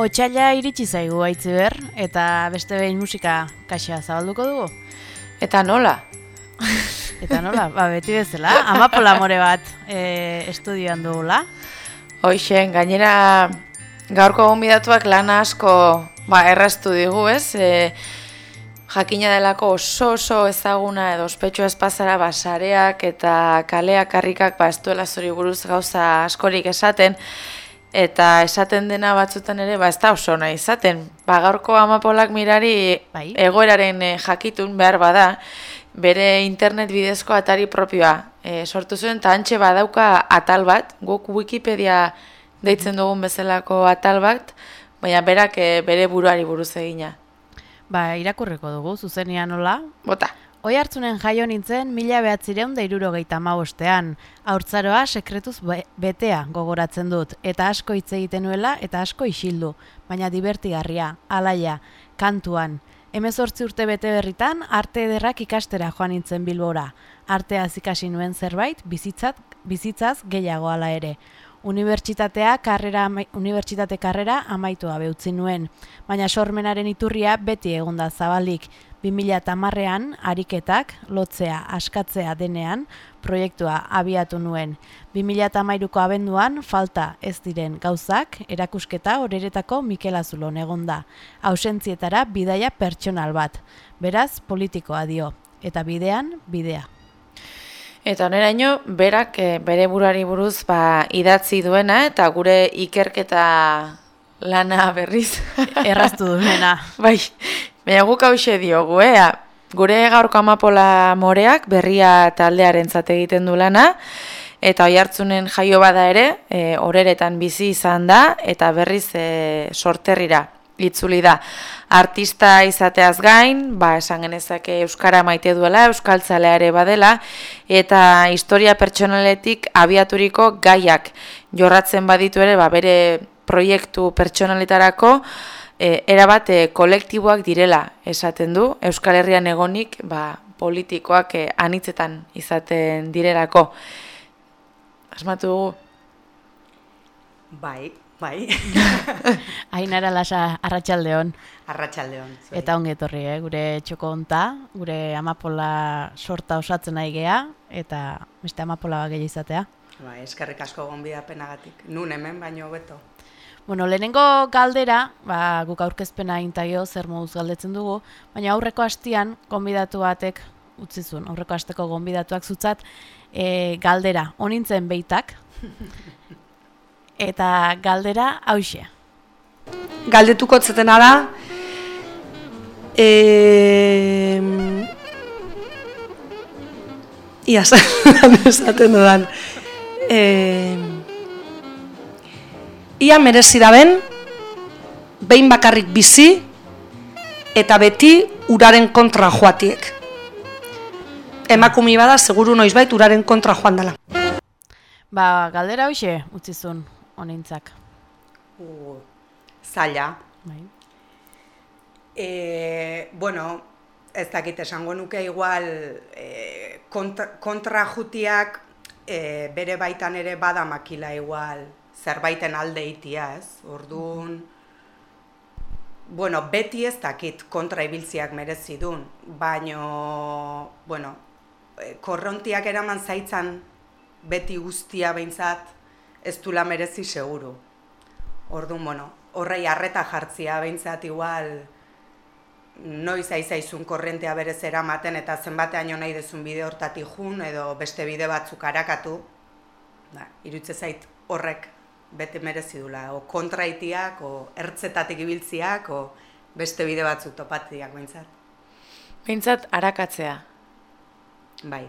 Otsaila iritsi zaigu aitziber eta beste behin musika kaxa zabalduko dugu. Eta nola? Eta nola, ba, beti bezala, amapola more bat e, estudioan dugula. Hoixen, gainera gaurko gonbidatuak lan asko ba, erraztu digu, ez? E, jakina delako oso oso ezaguna edo ospetxo espazara basareak eta kaleak harrikak ba, ez duela zori buruz gauza askorik esaten, eta esaten dena batzutan ere, ba, ez da oso nahi izaten. Ba, gaurko amapolak mirari bai. egoeraren eh, jakitun behar bada, bere internet bidezko atari propioa e, sortu zuen, eta antxe badauka atal bat, guk Wikipedia deitzen dugun bezalako atal bat, baina berak e, bere buruari buruz egina. Ba, irakurreko dugu, zuzenian nola? Bota. Oi hartzunen jaio nintzen mila behatzireun da irurogeita maostean. Haurtzaroa sekretuz betea gogoratzen dut, eta asko hitz egiten nuela eta asko isildu, baina divertigarria, alaia, kantuan. Hemezortzi urte bete berritan, arte ederrak ikastera joan nintzen bilbora. Arteaz ikasi nuen zerbait, bizitzat, bizitzaz gehiago ala ere. Unibertsitatea karrera, unibertsitate karrera amaitu gabe utzi nuen, baina sormenaren iturria beti egonda zabalik, 2008an ariketak lotzea askatzea denean proiektua abiatu nuen. 2008ko abenduan falta ez diren gauzak erakusketa horeretako Mikel Azulon egonda. Ausentzietara bidaia pertsonal bat. Beraz politikoa dio. Eta bidean bidea. Eta oneraino, berak eh, bere burari buruz ba, idatzi duena eta gure ikerketa lana berriz. Erraztu duena. bai, Baina guk hause diogu, eh? Gure gaurko amapola moreak berria taldearen egiten du lana, eta oi hartzunen jaio bada ere, e, oreretan bizi izan da, eta berriz e, sorterrira itzuli da. Artista izateaz gain, ba, esan genezake Euskara maite duela, Euskaltzalea ere badela, eta historia pertsonaletik abiaturiko gaiak jorratzen baditu ere, ba, bere proiektu pertsonaletarako, e, erabat e, kolektiboak direla esaten du, Euskal Herrian egonik ba, politikoak e, anitzetan izaten direlako. Asmatu dugu? Bai, bai. Ainara lasa arratsaldeon. Arratsaldeon. Eta onge etorri, eh? gure txoko onta, gure amapola sorta osatzen nahi gea, eta beste amapola gehi izatea. Ba, eskerrik asko gonbidapenagatik. Nun hemen baino beto. Bueno, lehenengo galdera, ba, guk aurkezpena intagio zer moduz galdetzen dugu, baina aurreko hastian gonbidatu batek utzi zuen, aurreko hasteko gonbidatuak zutzat, e, galdera, onintzen beitak, eta galdera hause. Galdetuko zetena da, e, ia, esaten dudan, e, ia merezi daben, behin bakarrik bizi, eta beti uraren kontra joatiek. Emakumi bada, seguru noizbait uraren kontra joan dela. Ba, galdera hoxe, utzizun, honintzak. Uh, zaila. Bai. E, bueno, ez dakit esango nuke igual e, kontra, kontra jutiak e, bere baitan ere badamakila igual zerbaiten alde itia, ez? Orduan, bueno, beti ez dakit kontra ibiltziak merezi duen, baino, bueno, e, korrontiak eraman zaitzan beti guztia behintzat ez dula merezi seguru. Orduan, bueno, horrei harreta jartzia behintzat igual noiz aizaizun korrentea berez eramaten eta zenbatean nahi dezun bide hortatik jun edo beste bide batzuk arakatu, ba, irutze zait horrek bete merezi dula, o kontraitiak, o ertzetatik ibiltziak, o beste bide batzuk topatiak behintzat. Behintzat, arakatzea. Bai.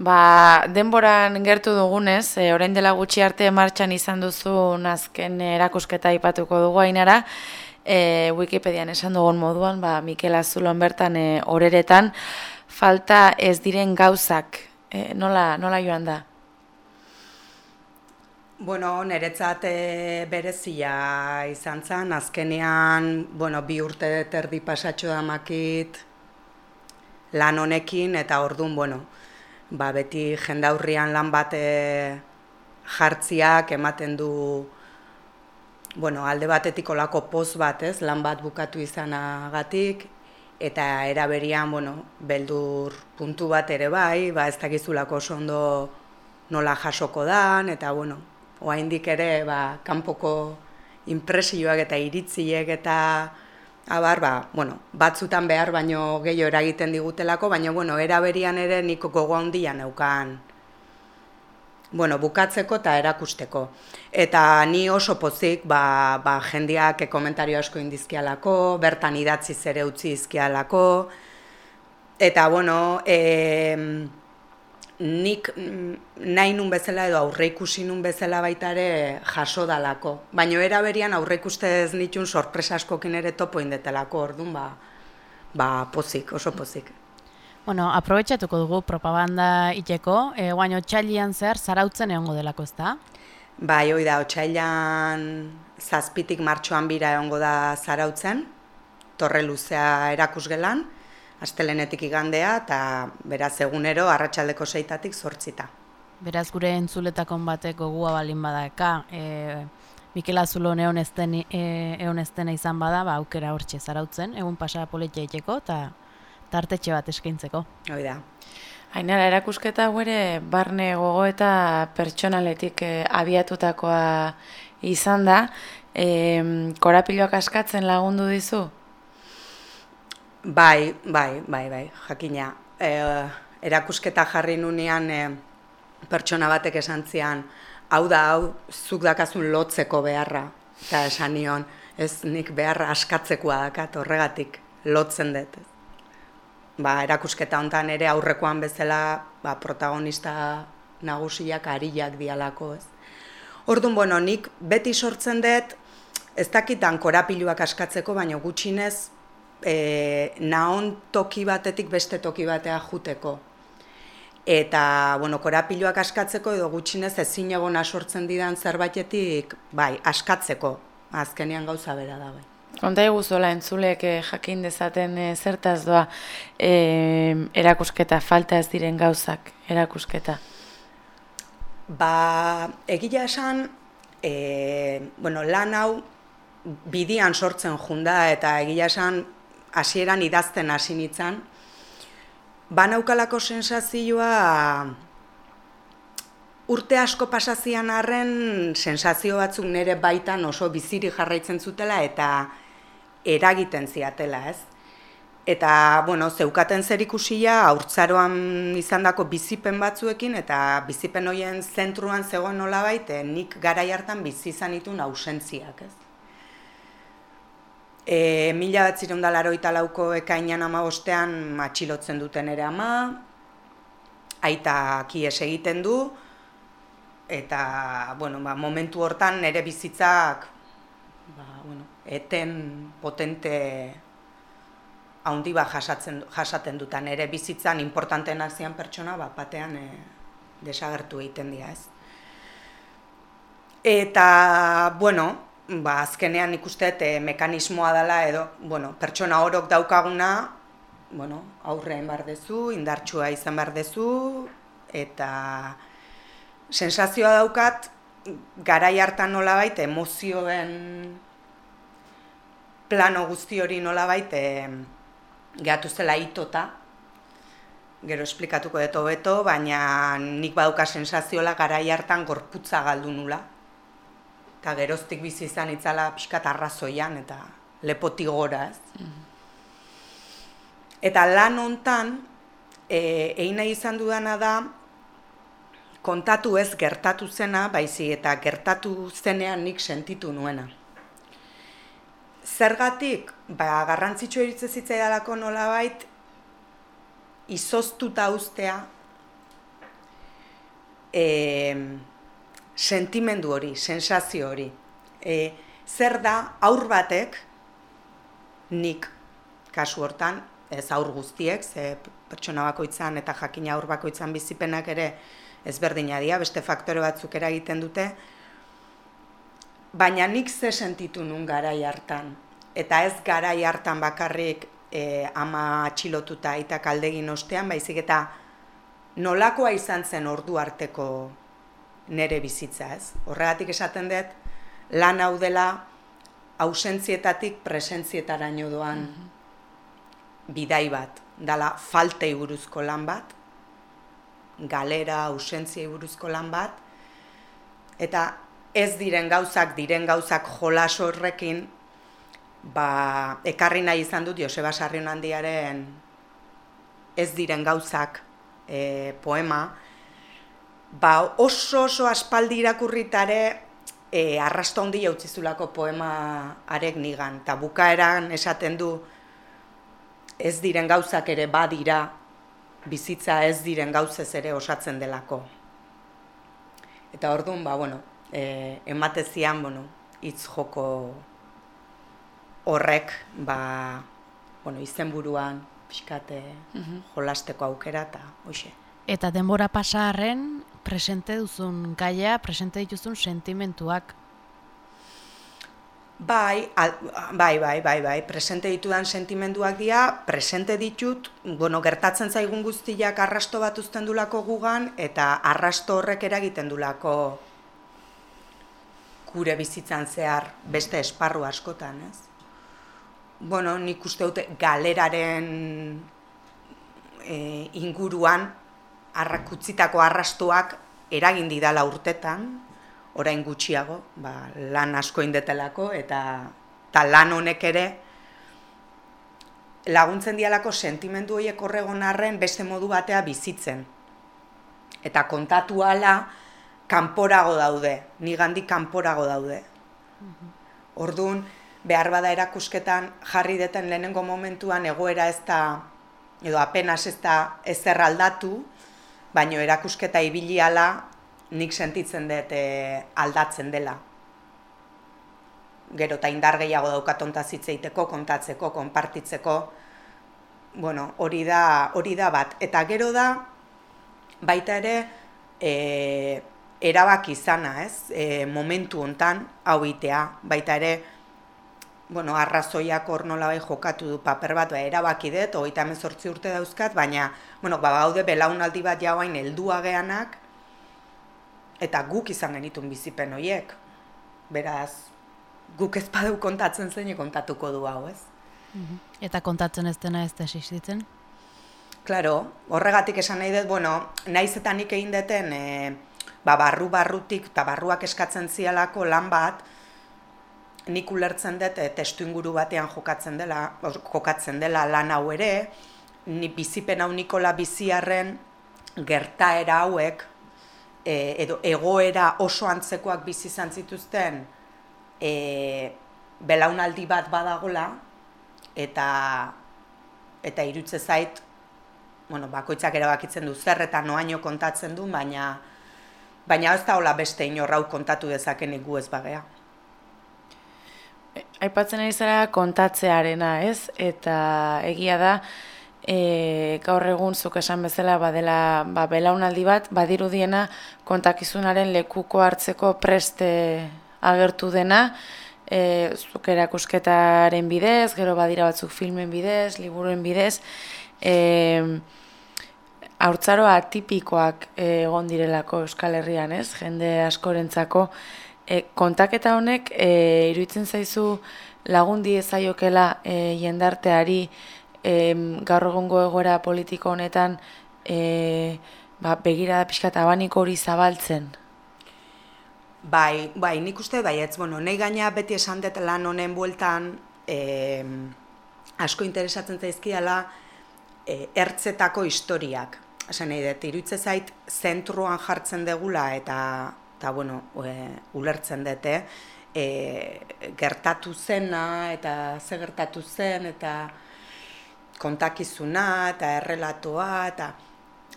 Ba, denboran gertu dugunez, e, orain dela gutxi arte martxan izan duzu azken erakusketa ipatuko dugu ainara, e, Wikipedian esan dugun moduan, ba, Mikel Azulon bertan e, oreretan, falta ez diren gauzak, e, nola, nola joan da? Bueno, niretzat e, berezia izan zen, azkenean, bueno, bi urte terdi pasatxo da makit lan honekin, eta orduan, bueno, ba, beti jendaurrian lan bat jartziak ematen du bueno, alde batetik olako poz bat, ez, lan bat bukatu izanagatik, eta eraberian, bueno, beldur puntu bat ere bai, ba ez dakizulako oso ondo nola jasoko dan, eta bueno, oaindik ere, ba, kanpoko impresioak eta iritziek eta abar, ba, bueno, batzutan behar baino gehiago eragiten digutelako, baina bueno, eraberian ere niko gogo handia neukan bueno, bukatzeko eta erakusteko. Eta ni oso pozik, ba, ba, jendiak komentario asko indizkialako, bertan idatzi zere utzi izkialako, eta, bueno, e, nik nahi nun bezala edo aurre ikusi nun bezala baita ere jaso dalako. Baina era berian aurre ikustez nitun sorpresa askokin ere topo indetelako, orduan, ba, ba, pozik, oso pozik. Bueno, aprobetxatuko dugu propaganda iteko, e, guain otxailian zehar zarautzen egongo delako ez da? Bai, hoi da, otxailian zazpitik martxoan bira egongo da zarautzen, torre luzea erakusgelan, astelenetik igandea, eta beraz egunero arratsaldeko seitatik zortzita. Beraz gure entzuletakon batek gogua balin badaka, e, Mikel Azulo egon ezten, e, izan bada, ba, aukera hortxe zarautzen, egun pasa politia iteko, eta tartetxe bat eskaintzeko. Hoi da. Ainara, erakusketa ere barne gogo eta pertsonaletik eh, abiatutakoa izan da. E, korapiloak askatzen lagundu dizu? Bai, bai, bai, bai, jakina. E, erakusketa jarri nunean e, pertsona batek esan zian, hau da, hau, zuk dakazun lotzeko beharra. Eta esan nion, ez nik beharra askatzekoa dakat horregatik lotzen dut ba, erakusketa hontan ere aurrekoan bezala ba, protagonista nagusiak ariak dialako, ez. Orduan, bueno, nik beti sortzen dut, ez dakitan korapiluak askatzeko, baina gutxinez, e, naon toki batetik beste toki batea juteko. Eta, bueno, korapiluak askatzeko edo gutxinez ezin egona sortzen didan zerbaitetik, bai, askatzeko, azkenean gauza bera da, bai. Konta eguzola entzulek eh, jakin dezaten eh, zertaz doa eh, erakusketa, falta ez diren gauzak erakusketa? Ba, egila esan, e, bueno, lan hau bidian sortzen junda eta egila esan hasieran idazten hasi nitzan, banaukalako sensazioa urte asko pasazian arren sensazio batzuk nire baitan oso biziri jarraitzen zutela eta eragiten ziatela, ez? Eta, bueno, zeukaten zer ikusia, haurtzaroan izandako bizipen batzuekin, eta bizipen horien zentruan zegoen nola baite, nik gara hartan bizi izan itun ausentziak, ez? E, mila bat dalaro italauko ekainan ama bostean matxilotzen duten ere ama, aita kies egiten du, eta, bueno, ba, momentu hortan nire bizitzak, ba, bueno, eten potente haundi bat jasatzen, jasaten dutan ere bizitzan importantenak zian pertsona bat batean e, desagertu egiten dira ez. Eta, bueno, ba, azkenean ikustet e, mekanismoa dela edo, bueno, pertsona orok daukaguna, bueno, aurrein bar dezu, indartsua izan bar dezu, eta sensazioa daukat, garai hartan nola baita emozioen plano guzti hori nola baite gehatu zela itota, gero esplikatuko dut hobeto, baina nik baduka sensazioa garai hartan gorputza galdu nula. Eta geroztik bizi izan itzala pixkat arrazoian eta lepoti gora ez. Mm-hmm. Eta lan hontan, e, egin nahi izan dudana da, kontatu ez gertatu zena, baizi eta gertatu zenean nik sentitu nuena. Zergatik, ba, garrantzitsu eritze zitzaidalako nolabait, izoztuta ustea e, sentimendu hori, sensazio hori. E, zer da, aur batek, nik, kasu hortan, ez aur guztiek, ze pertsona bakoitzan eta jakina aur bakoitzan bizipenak ere ezberdina dira, beste faktore batzuk eragiten dute, baina nik ze sentitu nun garai hartan. Eta ez garai hartan bakarrik e, ama atxilotuta eta kaldegin ostean, baizik eta nolakoa izan zen ordu arteko nere bizitza ez. Horregatik esaten dut, lan hau dela ausentzietatik presentzietaraino doan bidai bat, dala faltei buruzko lan bat, galera, ausentziei buruzko lan bat, eta ez diren gauzak, diren gauzak jolas horrekin, ba, ekarri nahi izan dut Joseba Sarrion handiaren ez diren gauzak e, poema, ba, oso oso aspaldi irakurritare e, arrasto handi jautzizulako poema arek nigan, eta bukaeran esaten du ez diren gauzak ere badira, bizitza ez diren gauzez ere osatzen delako. Eta orduan, ba, bueno, e, ematezian, bueno, hitz joko horrek, ba, bueno, izenburuan pixkate mhm. jolasteko aukera eta hoxe. Eta denbora pasarren presente duzun gaia, presente dituzun sentimentuak Bai, al, bai, bai, bai, bai, presente ditudan sentimenduak dira, presente ditut, bueno, gertatzen zaigun guztiak arrasto bat uzten dulako gugan, eta arrasto horrek eragiten dulako gure bizitzan zehar beste esparru askotan, ez? Bueno, nik uste dute galeraren e, inguruan arrakutzitako arrastoak eragin didala urtetan, orain gutxiago, ba, lan asko indetelako, eta, eta lan honek ere laguntzen dialako sentimendu horiek horregon arren beste modu batea bizitzen. Eta kontatu ala, kanporago daude, nigandik kanporago daude. Orduan, behar bada erakusketan jarri deten lehenengo momentuan egoera ez da, edo apenas ez da ezer aldatu, baino erakusketa ibili ala nik sentitzen dut e, aldatzen dela. Gero eta indar gehiago daukatonta zitzeiteko, kontatzeko, konpartitzeko, bueno, hori da, hori da bat. Eta gero da, baita ere, e, erabak izana, ez? E, momentu hontan hau itea, baita ere, bueno, arrazoiak hor nola bai jokatu du paper bat, ba, erabaki dut, hogeita sortzi urte dauzkat, baina, bueno, ba, gaude belaunaldi bat jauain heldua geanak, eta guk izan genitun bizipen horiek. Beraz, guk ez badeu kontatzen zen, kontatuko du hau, ez? Mhm. Eta kontatzen ez dena ez da existitzen? Claro, horregatik esan nahi dut, bueno, naiz eta nik egin deten, e, ba, barru barrutik eta barruak eskatzen zialako lan bat, nik ulertzen dut e, testu inguru batean jokatzen dela, jokatzen dela lan hau ere, ni bizipen hau Nikola biziarren gertaera hauek, e, edo egoera oso antzekoak bizi izan zituzten e, belaunaldi bat badagola eta eta irutze zait bueno, bakoitzak erabakitzen du zer eta noaino kontatzen du, baina baina ez da hola beste inorrau kontatu dezakenik gu ez bagea. Aipatzen ari zara kontatzearena, ez? Eta egia da, e, gaur egun zuk esan bezala badela ba, belaunaldi bat, badirudiena kontakizunaren lekuko hartzeko preste agertu dena, e, zuk erakusketaren bidez, gero badira batzuk filmen bidez, liburuen bidez, e, Haurtzaro atipikoak egon direlako Euskal Herrian, ez? Jende askorentzako e, kontaketa honek e, iruditzen zaizu lagundi ezaiokela e, jendarteari e, gaur egungo egoera politiko honetan e, ba, begira da pixka abaniko hori zabaltzen? Bai, bai, nik uste bai, ez, bueno, nahi gaina beti esan dut lan honen bueltan e, asko interesatzen zaizkiala e, ertzetako historiak. Esan nahi dut, iruditze zait zentruan jartzen degula eta, eta bueno, e, ulertzen dute, e, gertatu zena eta ze gertatu zen eta kontakizuna eta errelatoa eta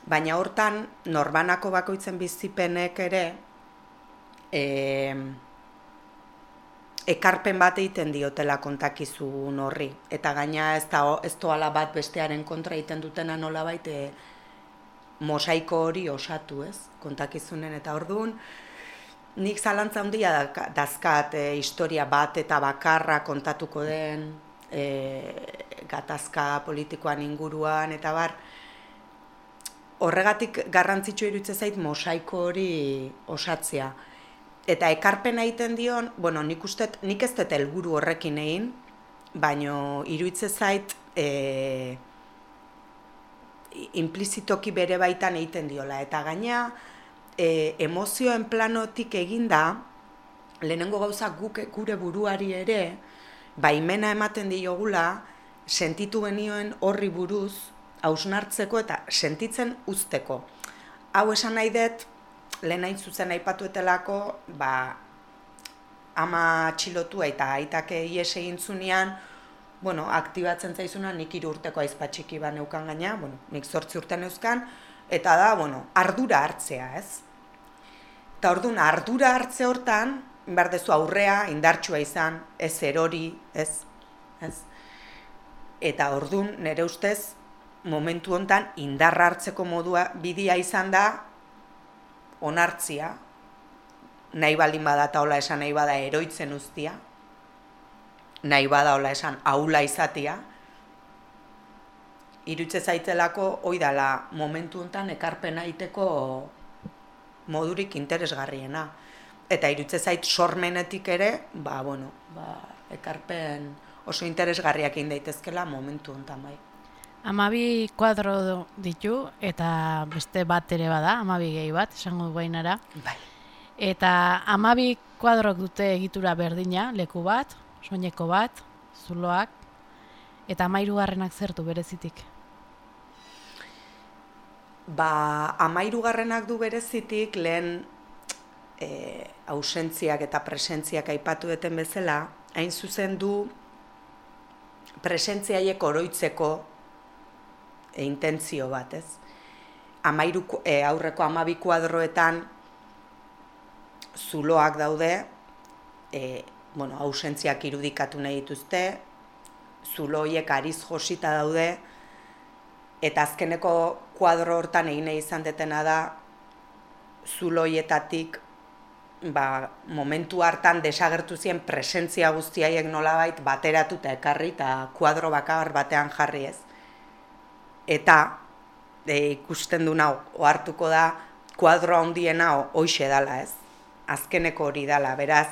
baina hortan norbanako bakoitzen bizipenek ere e, ekarpen bat egiten diotela kontakizun horri eta gaina ez da ez toala bat bestearen kontra egiten dutena nola baite mosaiko hori osatu, ez? Kontakizunen eta orduan nik zalantza handia dazkat e, historia bat eta bakarra kontatuko den e, gatazka politikoan inguruan eta bar horregatik garrantzitsua iruditzen zait mosaiko hori osatzea eta ekarpena egiten dion, bueno, nik uste, nik ez dut helburu horrekin egin, baino iruitze zait e, implizitoki bere baitan egiten diola. Eta gaina e, emozioen planotik eginda, lehenengo gauza guk gure buruari ere, baimena ematen diogula, sentitu benioen horri buruz, hausnartzeko eta sentitzen usteko. Hau esan nahi dut, lehen hain zuzen aipatuetelako, ba, ama txilotua eta aitake ies egin zunean, bueno, aktibatzen zaizuna nik hiru urteko aizpa txiki ba neukan gaina, bueno, nik zortzi urten euskan, eta da, bueno, ardura hartzea, ez? Eta orduan, ardura hartze hortan, behar dezu aurrea, indartsua izan, ez erori, ez? ez? Eta orduan, nire ustez, momentu hontan indarra hartzeko modua bidea izan da onartzia, nahi baldin bada eta hola esan nahi bada eroitzen ustia, nahi bada hola esan aula izatia, irutze zaitelako hoi dala momentu hontan ekarpena iteko modurik interesgarriena. Eta irutze zait sormenetik ere, ba, bueno, ba, ekarpen oso interesgarriak daitezkela momentu hontan bai. Amabi kuadro ditu eta beste bat ere bada, amabi gehi bat, esango guainara. Bai. Eta amabi kuadrok dute egitura berdina, leku bat, soineko bat, zuloak, eta amairu garrenak zertu berezitik. Ba, amairu garrenak du berezitik lehen e, ausentziak eta presentziak aipatu deten bezala, hain zuzen du presentziaiek oroitzeko e, intentzio bat, ez? Amairu, e, aurreko amabi kuadroetan zuloak daude, e, bueno, ausentziak irudikatu nahi dituzte, zuloiek ariz josita daude, eta azkeneko kuadro hortan egin izan detena da, zuloietatik ba, momentu hartan desagertu zien presentzia guztiaiek nolabait bateratu eta ekarri eta kuadro bakar batean jarri ez. Eta e, ikusten du nau, ohartuko da, kuadro handiena hoxe dala ez. Azkeneko hori dala, beraz,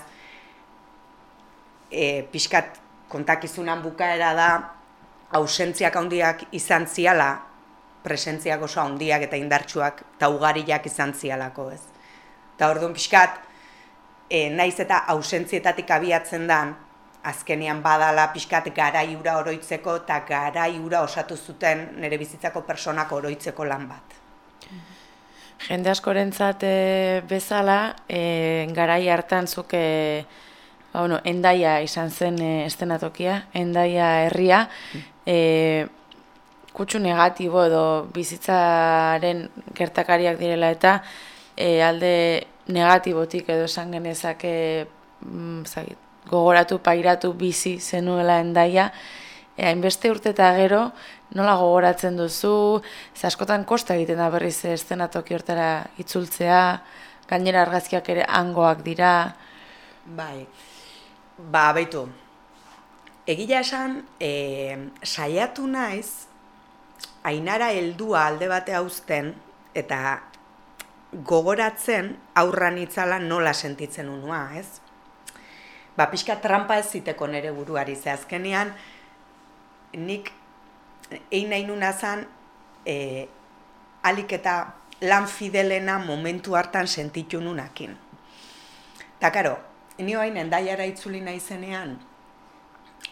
e, pixkat kontakizunan bukaera da, ausentziak handiak izan ziala, presentziak oso handiak eta indartsuak eta ugariak izan zialako ez. Eta orduan pixkat, e, naiz eta ausentzietatik abiatzen dan, azkenean badala pixkat garaiura oroitzeko eta garaiura osatu zuten nire bizitzako personak oroitzeko lan bat. Jende askorentzat e, bezala, e, garai hartan zuke ba, bueno, endaia izan zen e, estenatokia, endaia herria, e, kutsu negatibo edo bizitzaren gertakariak direla eta e, alde negatibotik edo esan genezake mm, gogoratu, pairatu, bizi zenuela endaia, e, hainbeste urte eta gero, nola gogoratzen duzu, ze askotan kosta egiten da berriz estenatoki hortara itzultzea, gainera argazkiak ere angoak dira. Bai, ba, baitu, egila esan, e, saiatu naiz, ainara heldua alde batea uzten, eta gogoratzen aurran itzala nola sentitzen unua, ez? Ba, pixka trampa ez ziteko nere buruari, ze azkenean nik egin nahi nuna zan e, alik eta lan fidelena momentu hartan sentitu nunakin. Ta karo, ni hain endaiara itzuli nahi zenean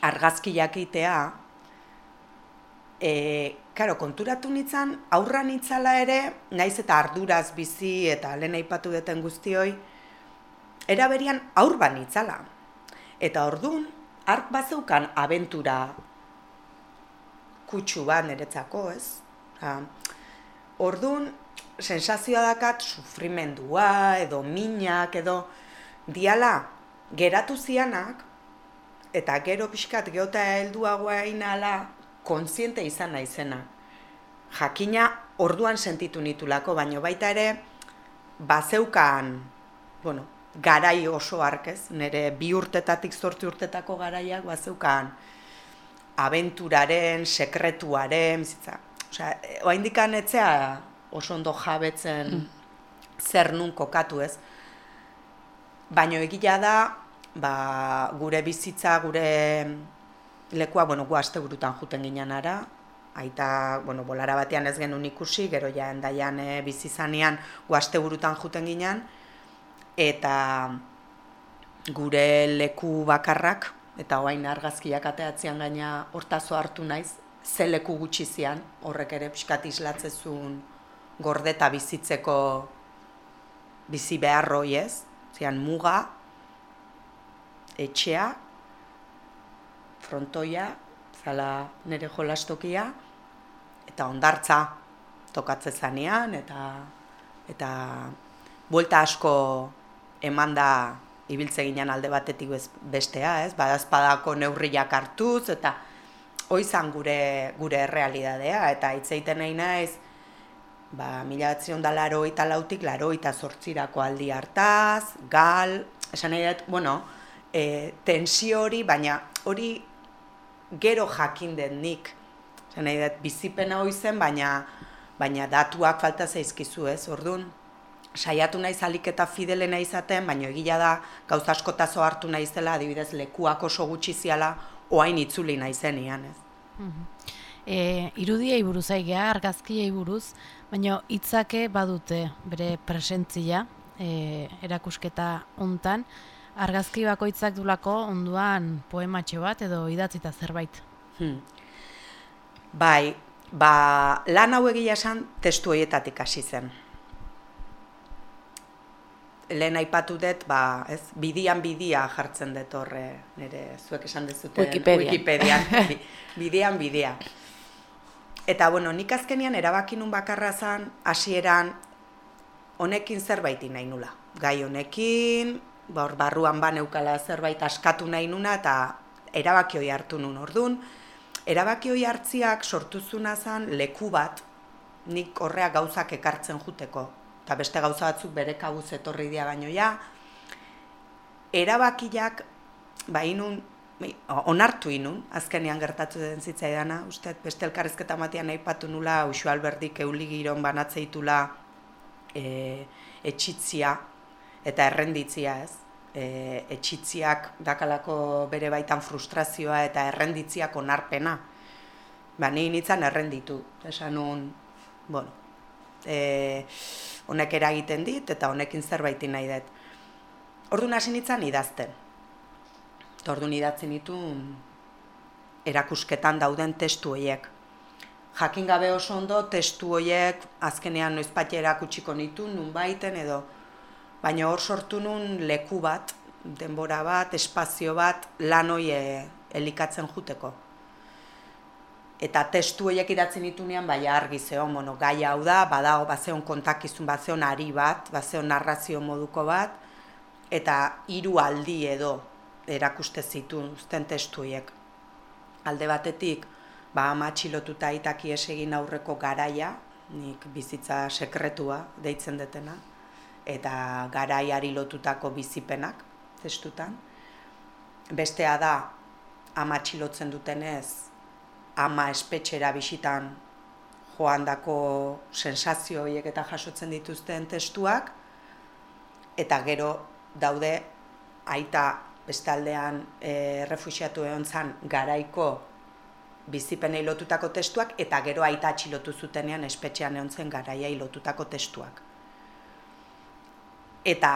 argazki jakitea, e, karo, konturatu nintzen, aurra nintzala ere, naiz eta arduraz bizi eta lehen aipatu duten guztioi, eraberian aur ban nintzala. Eta ordun ark bazeukan abentura kutsu bat niretzako, ez? Ha, ordun sensazioa dakat sufrimendua edo minak edo diala geratu zianak eta gero pixkat geota helduagoa inala kontziente izan naizena. Jakina orduan sentitu nitulako, baino baita ere, bazeukan, bueno, garai oso arkez, nire bi urtetatik zortzi urtetako garaiak bazeukan abenturaren, sekretuaren, zitza. Osea, oa indikan etzea oso ondo jabetzen mm. zer nun kokatu ez. baino egila da, ba, gure bizitza, gure lekua, bueno, gu aste burutan juten ginen ara, aita, bueno, bolara batean ez genuen ikusi, gero ja endaian e, bizizanean gu aste burutan juten ginen, eta gure leku bakarrak, eta oain argazkiak ateatzean gaina hortazo hartu naiz, ze leku gutxi zian, horrek ere pixkat islatzezun gordeta bizitzeko bizi beharroi ez, zian muga, etxea, frontoia, zala nire jolastokia, eta ondartza tokatze zanean, eta, eta buelta asko eman da ibiltze ginen alde batetik bestea, ez? Badazpadako neurriak hartuz, eta izan gure, gure realidadea, eta hitzeiten nahi naiz, ba, mila batzion da laro eta lautik, laro eta zortzirako aldi hartaz, gal, esan nahi dut, bueno, e, tensio hori, baina hori gero jakin den nik, esan nahi dut, bizipena hori zen, baina, baina datuak falta zaizkizu ez, orduan, saiatu naiz alik eta fidelena izaten, baina egia da gauza askotazo hartu naizela, adibidez lekuak oso gutxi ziala, oain itzuli naizenian, ez. Mm e, irudiei buruz aigea, argazkiei buruz, baina hitzake badute bere presentzia e, erakusketa hontan, argazki bakoitzak dulako onduan poematxo bat edo idatzita zerbait. Hmm. Bai, ba, lan hau egia esan testu horietatik hasi zen lehen aipatu dut, ba, ez, bidian bidia jartzen dut horre, nire, zuek esan dezuten Wikipedia. Wikipedia. bidian bidia. Eta, bueno, nik azkenian erabakinun bakarra zan, hasieran honekin zerbait nahi nula. Gai honekin, bor, barruan ban eukala zerbait askatu nahi nuna, eta erabaki hoi hartu nun ordun. Erabaki hoi hartziak sortuzuna zan leku bat, nik horrea gauzak ekartzen juteko eta beste gauza batzuk bere kabuz etorri dira baino ja, erabakiak, ba inun, onartu inun, azkenean gertatu den zitzaidana, uste, beste elkarrizketa matian nahi patu nula, Uxu Alberdik euligiron banatzeitula e, etxitzia eta errenditzia ez, e, etxitziak dakalako bere baitan frustrazioa eta errenditziak onarpena. Ba, ni nintzen errenditu, esan nun, bueno, e, honek eragiten dit eta honekin zerbait nahi dut. Orduan hasi nintzen idazten. Orduan idatzen ditu erakusketan dauden testu horiek. Jakin gabe oso ondo testu horiek azkenean noizpati erakutsiko nitu nun baiten edo baina hor sortu nun leku bat, denbora bat, espazio bat lan hoe elikatzen juteko eta testu horiek idatzen ditunean bai argi zeon, bueno, gai hau da, badago bazeon kontakizun, bazeon ari bat, bazeon narrazio moduko bat, eta hiru aldi edo erakuste zituen uzten testu horiek. Alde batetik, ba, ama txilotuta itaki esegin aurreko garaia, nik bizitza sekretua deitzen detena, eta garaiari lotutako bizipenak testutan. Bestea da, ama txilotzen dutenez, ama espetxera bisitan joandako sensazio horiek eta jasotzen dituzten testuak eta gero daude aita bestaldean e, refusiatu egon garaiko bizipenei lotutako testuak eta gero aita atxilotu zutenean espetxean egon zen garaia lotutako testuak. Eta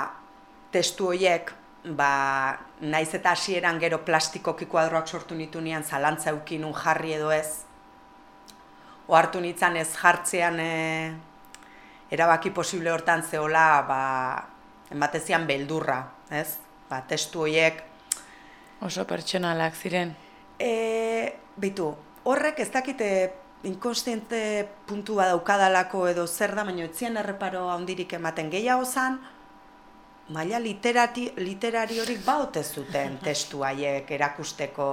testu horiek ba, naiz eta hasieran gero plastikoki kuadroak sortu nitu nian zalantza eukinun jarri edo ez, ohartu nitzan ez jartzean e, erabaki posible hortan zeola, ba, ematezian beldurra, ez? Ba, testu horiek... Oso pertsonalak ziren. E, bitu, horrek ez dakite inkonstiente puntua daukadalako edo zer da, baina etzien erreparo handirik ematen gehiago zan, maila literati, literari horik baute zuten testu haiek erakusteko,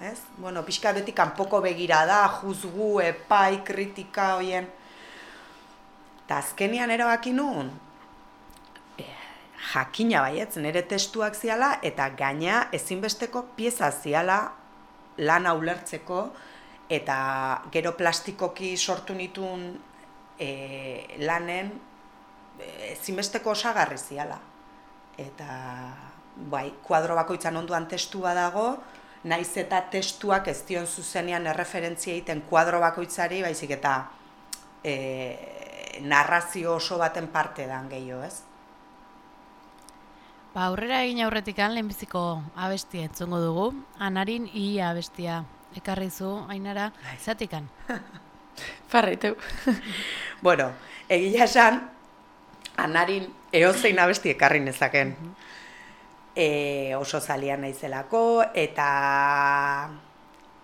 ez? Bueno, pixka beti kanpoko begira da, juzgu, epai, kritika hoien. Eta azkenian erabaki nuen, e, jakina baietz, nire testuak ziala, eta gaina ezinbesteko pieza ziala lan ulertzeko, eta gero plastikoki sortu nitun e, lanen e, ezinbesteko osagarri ziala eta bai, kuadro bakoitzan onduan testua dago, naiz eta testuak ez dion zuzenean erreferentzia egiten kuadro bakoitzari, baizik eta e, narrazio oso baten parte dan gehiago, ez? Ba, aurrera egin aurretikan lehenbiziko abestia entzongo dugu. Anarin i abestia ekarri zu, ainara, zatikan. Farriteu. bueno, egia esan, anarin eozein abesti ekarri nezaken. e, oso zalia naizelako, eta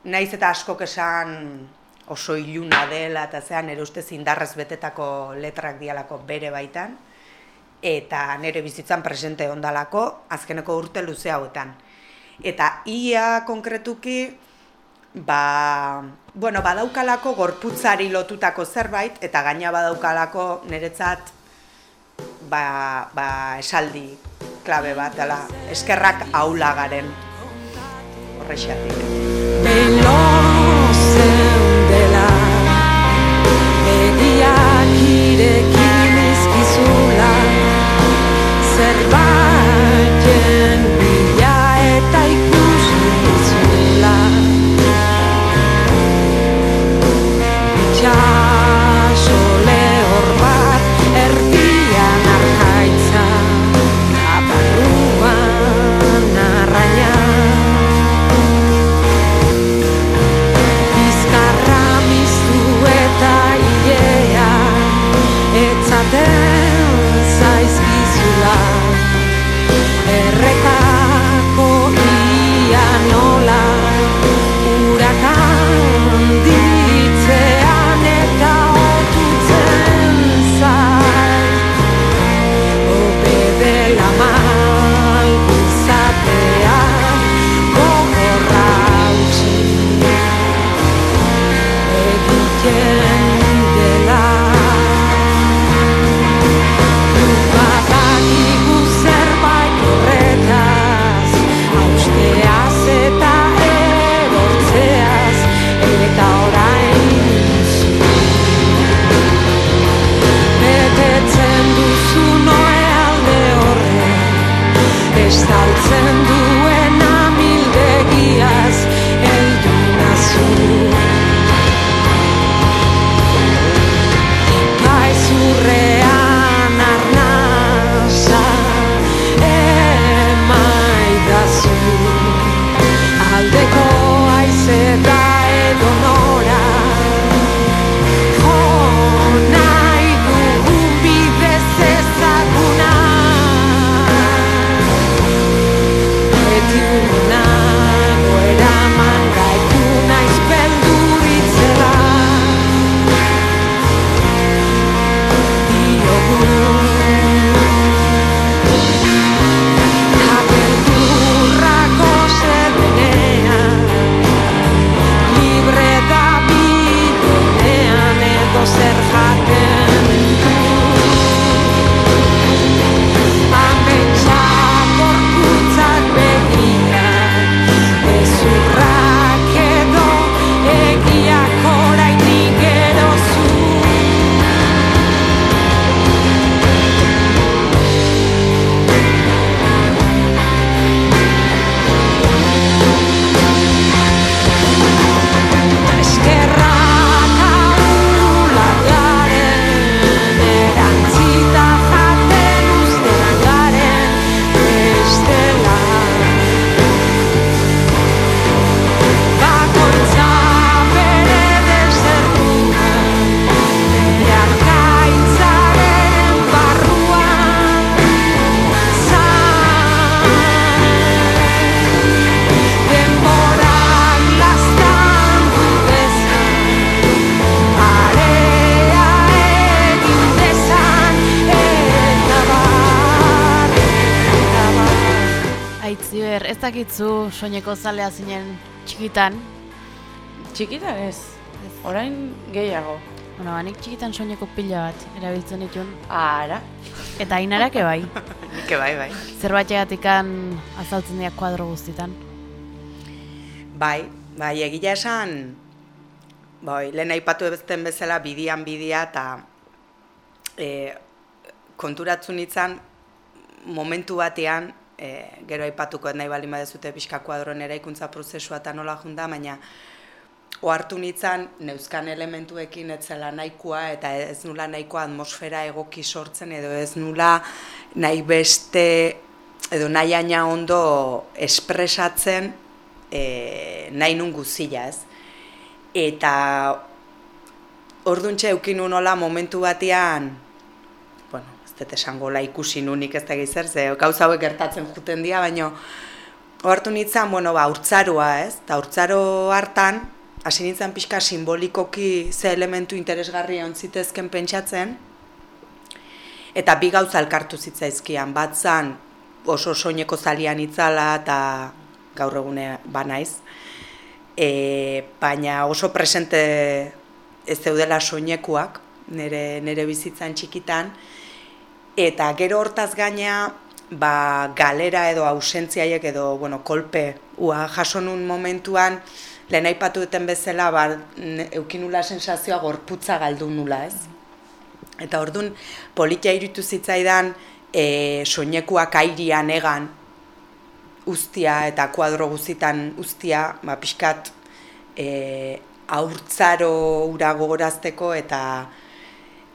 naiz eta askok esan oso iluna dela, eta zean, nire ustez indarrez betetako letrak dialako bere baitan, eta nire bizitzan presente ondalako, azkeneko urte luze hauetan. Eta ia konkretuki, ba, bueno, badaukalako gorputzari lotutako zerbait, eta gaina badaukalako niretzat ba, ba, esaldi klabe bat, dela, eskerrak aula garen horrexatik. Zalea zinen txikitan. Txikitan ez, orain gehiago. Bueno, banik txikitan soineko pila bat erabiltzen ditun. Ara, Eta inarak bai. Nik bai, bai. Zerbait egatikan azaltzen dira kuadro guztitan. Bai, bai, egia esan, bai, lehen aipatu ebezten bezala bidian bidia eta e, konturatzen nintzen momentu batean, e, gero aipatuko nahi baldin badezute pixka kuadroen eraikuntza prozesua eta nola junda, baina ohartu nintzen neuzkan elementuekin etzela nahikoa eta ez nula nahikoa atmosfera egoki sortzen edo ez nula nahi beste edo nahi aina ondo espresatzen e, nahi nun guzila ez. Eta orduntxe eukin nola momentu batean, dut esango la ikusi nunik ez da gizer, ze gauza hauek gertatzen juten dira, baina ohartu nintzen, bueno, ba, urtzaroa, ez? Eta urtzaro hartan, hasi nintzen pixka simbolikoki ze elementu interesgarria ontzitezken pentsatzen, eta bi gauza elkartu zitzaizkian, bat zan oso soineko zalian itzala eta gaur egune banaiz, e, baina oso presente ez zeudela soinekuak, nire, nire bizitzan txikitan, eta gero hortaz gaina, ba, galera edo ausentziaiek edo bueno, kolpe ua jasonun momentuan, lehen aipatu duten bezala, ba, eukinula sensazioa gorputza galdu nula, ez? Eta ordun politia irutu zitzaidan e, soinekuak airian egan ustia eta kuadro guztitan ustia, ba, pixkat e, aurtzaro ura gogorazteko eta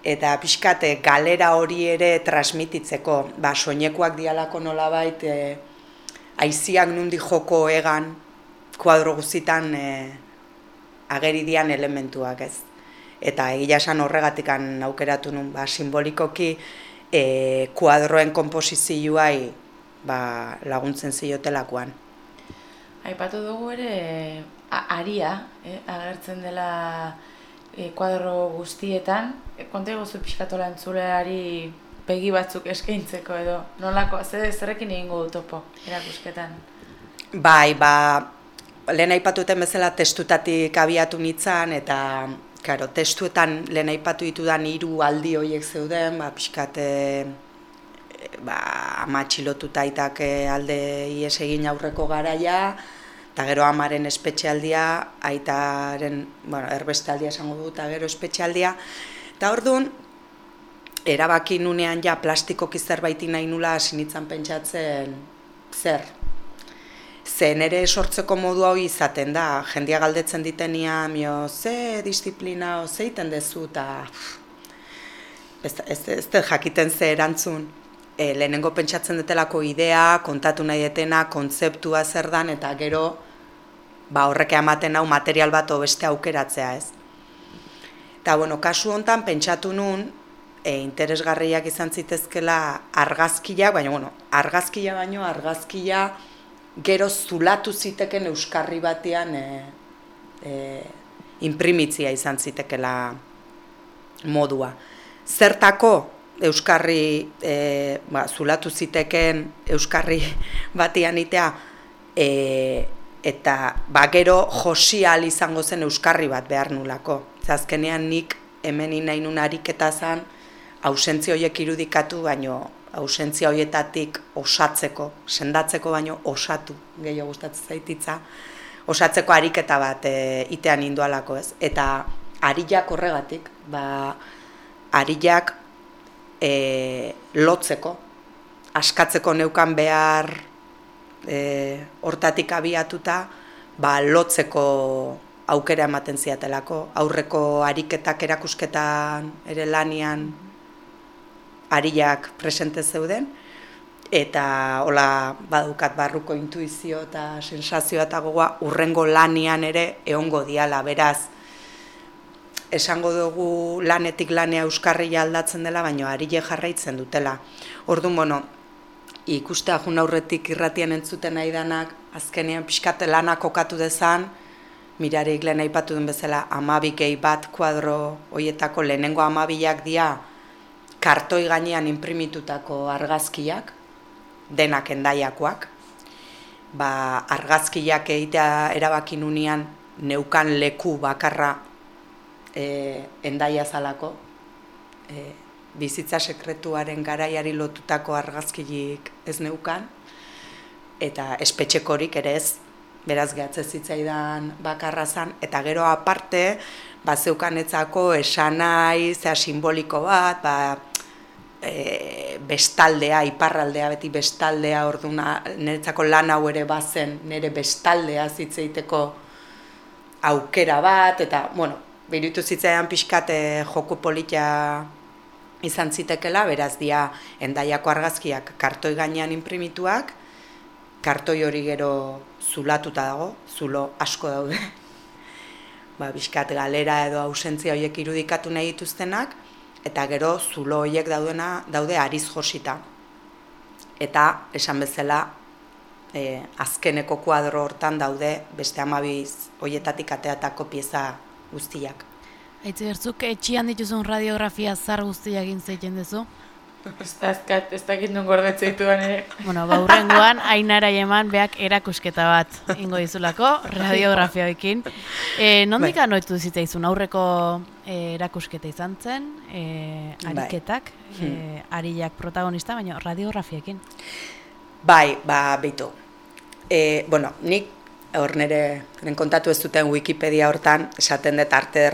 eta pixkat e, galera hori ere transmititzeko. Ba, soinekuak dialako nolabait e, aiziak nundi joko egan kuadro guztitan e, ageri dian elementuak ez. Eta egia esan horregatikan aukeratu nun, ba, simbolikoki e, kuadroen komposizioai ba, laguntzen ziotelakoan. Aipatu dugu ere aria, eh, agertzen dela e, kuadro guztietan. E, konta egozu pixkatola entzuleari begi batzuk eskaintzeko edo nolako, zer, zerrekin egingo du topo erakusketan? Bai, ba, lehen aipatuten bezala testutatik abiatu nitzan, eta, karo, testuetan lehen aipatu ditudan hiru aldi horiek zeuden, ba, pixkat, e, ba, ama txilotuta aitak e, alde ies egin aurreko garaia, eta gero amaren espetxealdia, aitaren, bueno, erbestaldia esango du, eta gero espetxealdia, eta orduan, erabaki nunean ja plastikoki zerbaiti nahi nula hasi nintzen pentsatzen zer, Zen ere sortzeko modu hau izaten da, jendia galdetzen ditenia, mio, ze disiplina, o, ze iten dezu, eta ez, ez, ez dut jakiten ze erantzun. E, lehenengo pentsatzen detelako idea, kontatu nahi detena, kontzeptua zer dan, eta gero ba, horrek ematen hau material bat beste aukeratzea ez. Eta, bueno, kasu hontan pentsatu nun, e, interesgarriak izan zitezkela argazkiak, baina, bueno, argazkia baino, argazkia gero zulatu ziteken euskarri batean e, e, imprimitzia izan zitekela modua. Zertako euskarri e, ba, zulatu ziteken euskarri batean itea e, eta ba, gero josial izango zen euskarri bat behar nulako. Ze azkenean nik hemen nahi ariketa zen ausentzia horiek irudikatu, baino ausentzia horietatik osatzeko, sendatzeko baino osatu, gehiago gustatzen zaititza, osatzeko ariketa bat e, itean indualako ez. Eta arilak horregatik, ba, arilak e, lotzeko, askatzeko neukan behar e, hortatik abiatuta, ba, lotzeko aukera ematen ziatelako. Aurreko ariketak erakusketan ere lanian ariak presente zeuden, eta hola badukat barruko intuizio eta sensazioa eta gogoa urrengo lanian ere egongo diala, beraz, esango dugu lanetik lanea euskarria aldatzen dela, baina arile jarraitzen dutela. Orduan, bueno, ikustea jun aurretik irratian entzuten nahi danak, azkenean pixkate lanak kokatu dezan, mirarik lehen aipatu den bezala amabikei bat kuadro hoietako lehenengo amabiak dia kartoi gainean imprimitutako argazkiak, denak endaiakoak. Ba, argazkiak egitea erabaki nunean neukan leku bakarra e, endaia zalako. E, bizitza sekretuaren garaiari lotutako argazkilik ez neukan. Eta espetxekorik ere ez, beraz gehatze zitzaidan bakarra zan. Eta gero aparte, ba, zeukanetzako esanai, zea simboliko bat, ba, e, bestaldea, iparraldea beti bestaldea, orduna niretzako lan hau ere bazen, nire bestaldea zitzeiteko aukera bat, eta, bueno, beritu zitzaidan pixkat e, joku politia izan zitekela, beraz dia endaiako argazkiak kartoi gainean imprimituak, kartoi hori gero zulatuta dago, zulo asko daude, ba, bizkat galera edo ausentzia horiek irudikatu nahi dituztenak, eta gero zulo horiek daudena daude ariz josita. Eta, esan bezala, e, azkeneko kuadro hortan daude beste amabiz horietatik ateatako pieza guztiak. Aitzi bertzuk, etxian dituzun radiografia zar guztiak egin zeiten duzu? Ez da, ez da- ez dakit nun gordetzen dituan ere. Bueno, ba, hurrengoan, ainara eman beak erakusketa bat ingo dizulako, radiografioekin. E, nondik Bai. anoetu zitzaizun aurreko e, erakusketa izan zen, e, Bai. ariketak, e, ariak protagonista, baina radiografiekin. Bai, ba, beitu. E, bueno, nik hor nire kontatu ez duten Wikipedia hortan, esaten dut arte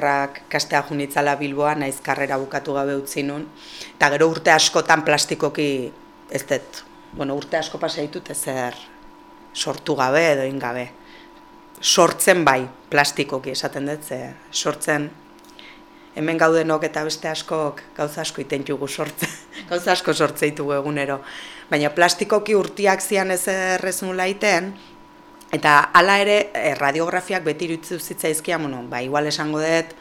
kastea junitzala Bilboa, naiz karrera bukatu gabe utzi nun. Eta gero urte askotan plastikoki, ez dut, bueno, urte asko pasa ditut ezer sortu gabe edo egin gabe. Sortzen bai, plastikoki esaten dut, ze sortzen hemen gaudenok eta beste askok gauza asko iten jugu sortze, gauza asko sortze ditugu egunero. Baina plastikoki urtiak zian ez errezun iten, eta hala ere eh, radiografiak beti irutzu zitzaizkia, bueno, ba, igual esango dut,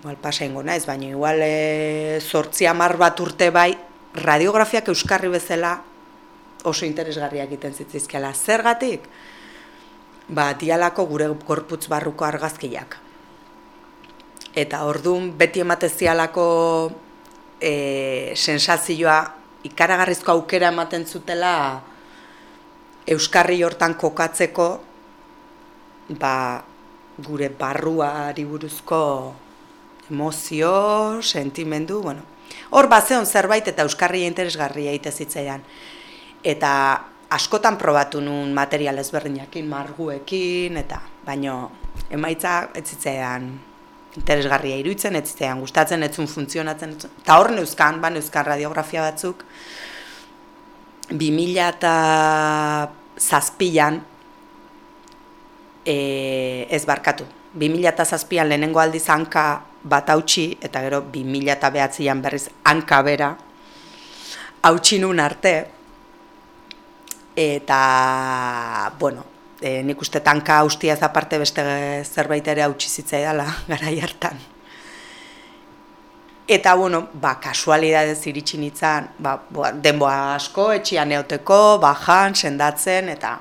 igual pasa ingo naiz, baina igual e, zortzi amar bat urte bai, radiografiak euskarri bezala oso interesgarriak egiten zitzaizkiala. Zergatik? Ba, dialako gure gorputz barruko argazkiak eta ordun beti ematezialako e, sensazioa ikaragarrizko aukera ematen zutela euskarri hortan kokatzeko ba, gure barruari buruzko emozio, sentimendu, bueno. Hor bazeon zerbait eta euskarria interesgarria egite zitzaidan. Eta askotan probatu nun material ezberdinakin, marguekin, eta baino emaitza ez zitzaidan interesgarria iruditzen, ez zitzaidan gustatzen, etzun funtzionatzen, etzun. eta hor neuzkan, ba neuzkan radiografia batzuk, 2000 eta zazpian, e, ez barkatu, 2000 eta zazpian lehenengo aldiz hanka bat hautsi, eta gero 2000 eta behatzian berriz hanka bera, hautsi nun arte, eta, bueno, e, nik uste tanka haustia ez aparte beste zerbait ere hautsi zitzaidala garai hartan. Eta, bueno, ba, kasualidadez iritsi nintzen, ba, denboa asko, etxian eoteko, bajan, sendatzen, eta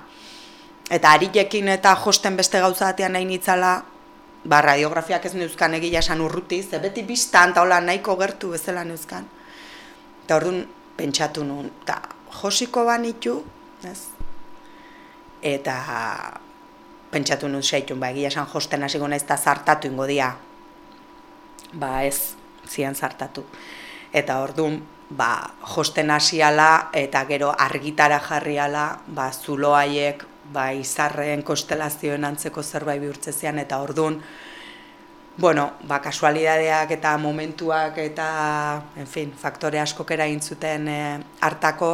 eta arilekin eta josten beste gauza batean nahi nitzala, ba, radiografiak ez neuzkan egia esan urruti, ze beti biztan, eta hola nahiko gertu bezala neuzkan. Eta orduan pentsatu nun, eta josiko banitu, ez? Eta pentsatu nun seitun, ba, egia esan josten hasiko naiz eta zartatu ingo dia. Ba, ez, zian zartatu. Eta orduan, ba, josten hasiala eta gero argitara jarriala, ba, zulo haiek, ba, izarren konstelazioen antzeko zerbait bihurtze zian, eta orduan, bueno, ba, kasualidadeak eta momentuak eta, en fin, faktore askok eragin zuten e, hartako,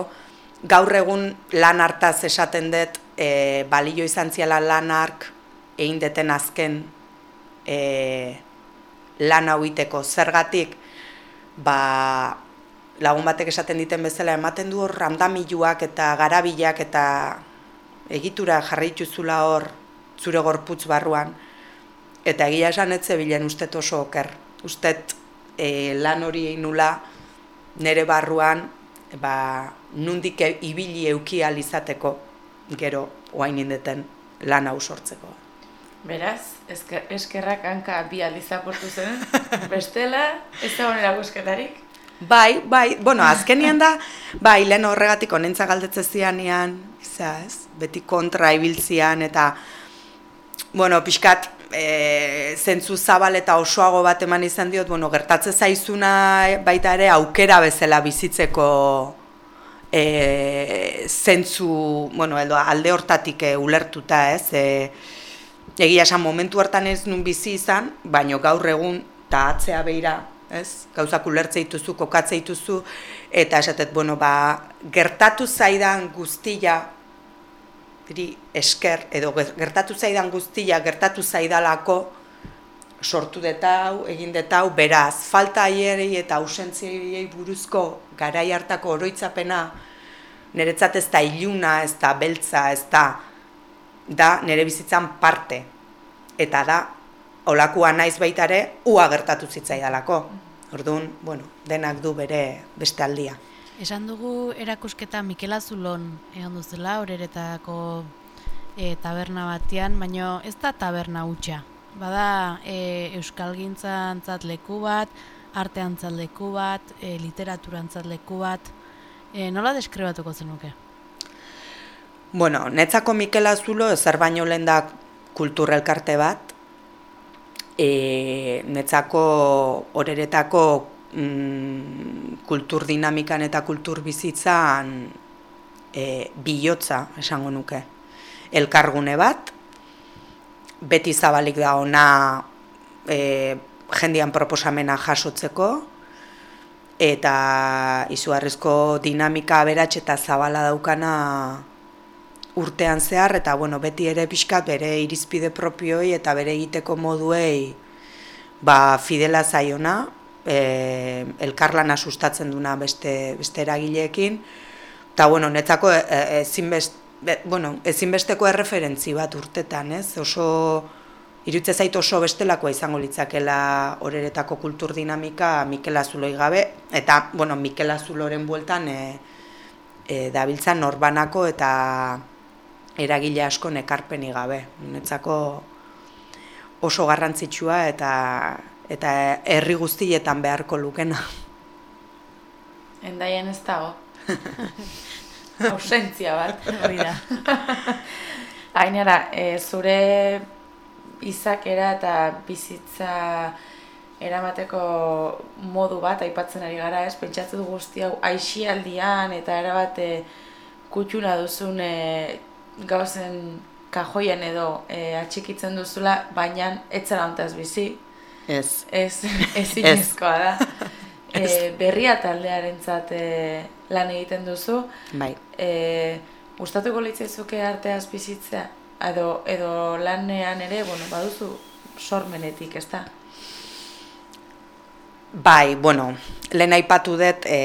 gaur egun lan hartaz esaten dut, e, balio izan ziala lan hark egin deten azken e, lan hau iteko. Zergatik, ba, lagun batek esaten diten bezala ematen du hor randamiluak eta garabilak eta egitura jarraituzula hor zure gorputz barruan. Eta egia esan ez zebilen ustet oso oker. Ustet e, lan hori egin nula nere barruan ba, nundik e- ibili euki ahal izateko gero oain indeten lan hau sortzeko. Beraz, esker, eskerrak hanka bi aldiz aportu zen, bestela, ez da onera gusketarik. Bai, bai, bueno, azkenien da, bai, lehen horregatik onentza galdetze zianean, za, ez, beti kontra ibiltzian, eta, bueno, pixkat, e, zentzu zabal eta osoago bat eman izan diot, bueno, gertatze zaizuna baita ere aukera bezala bizitzeko e, zentzu, bueno, edo alde hortatik e, ulertuta, ez, e, egia esan momentu hartan ez nun bizi izan, baino gaur egun, eta atzea beira ez? Gauzak ulertze dituzu, kokatze dituzu, eta esatet, bueno, ba, gertatu zaidan guztia, hiri esker, edo ger- gertatu zaidan guztia, gertatu zaidalako, sortu detau, egin detau, beraz, falta hierei eta ausentziei buruzko garai hartako oroitzapena, niretzat ez da iluna, ez da beltza, ez da, da nire bizitzan parte. Eta da, olakua naiz baitare, ua gertatu zitzaidalako. Orduan, bueno, denak du bere beste aldia. Esan dugu erakusketa Mikel Azulon egon duzela, horeretako e, taberna batean, baino ez da taberna hutsa. Bada e, euskalgintzantzat leku bat, arteantzat leku bat, e, literaturantzat leku bat. E, nola deskribatuko zenuke? Bueno, netzako Mikel Azulo ezer baino lehen da kulturrelkarte bat, e, netzako horeretako mm, kultur dinamikan eta kultur bizitzan e, bilotza, esango nuke. Elkargune bat, beti zabalik da ona e, jendian proposamena jasotzeko, eta izugarrizko dinamika aberats eta zabala daukana urtean zehar, eta bueno, beti ere pixkat bere irizpide propioi eta bere egiteko moduei ba, fidela zaiona, e, elkarlana sustatzen duna beste, beste eragileekin, eta bueno, netzako e, e, ezinbest, be- bueno, ezinbesteko erreferentzi bat urtetan, ez? Oso, irutze zait oso bestelakoa izango litzakela horeretako kultur dinamika Mikel Azuloi gabe, eta, bueno, Mikel Azuloren bueltan e, e, dabiltzan norbanako eta eragile asko nekarpeni gabe. Netzako oso garrantzitsua eta eta herri guztietan beharko lukena. Endaien ez dago. Ausentzia bat. Hori da. Ainara, e, zure izakera eta bizitza eramateko modu bat aipatzen ari gara, ez? Pentsatzen du guzti hau aixialdian eta erabate kutxuna duzun e, gauzen kajoian edo e, atxikitzen duzula, baina etzara hontaz bizi, Ez. ez ezinezkoa da. E, berria taldearentzat e, lan egiten duzu, Bai. e, gustatuko litzaizuke arteaz bizitzea? Edo, edo lanean ere, bueno, baduzu sormenetik, ez da? Bai, bueno, lehen aipatu dut, e,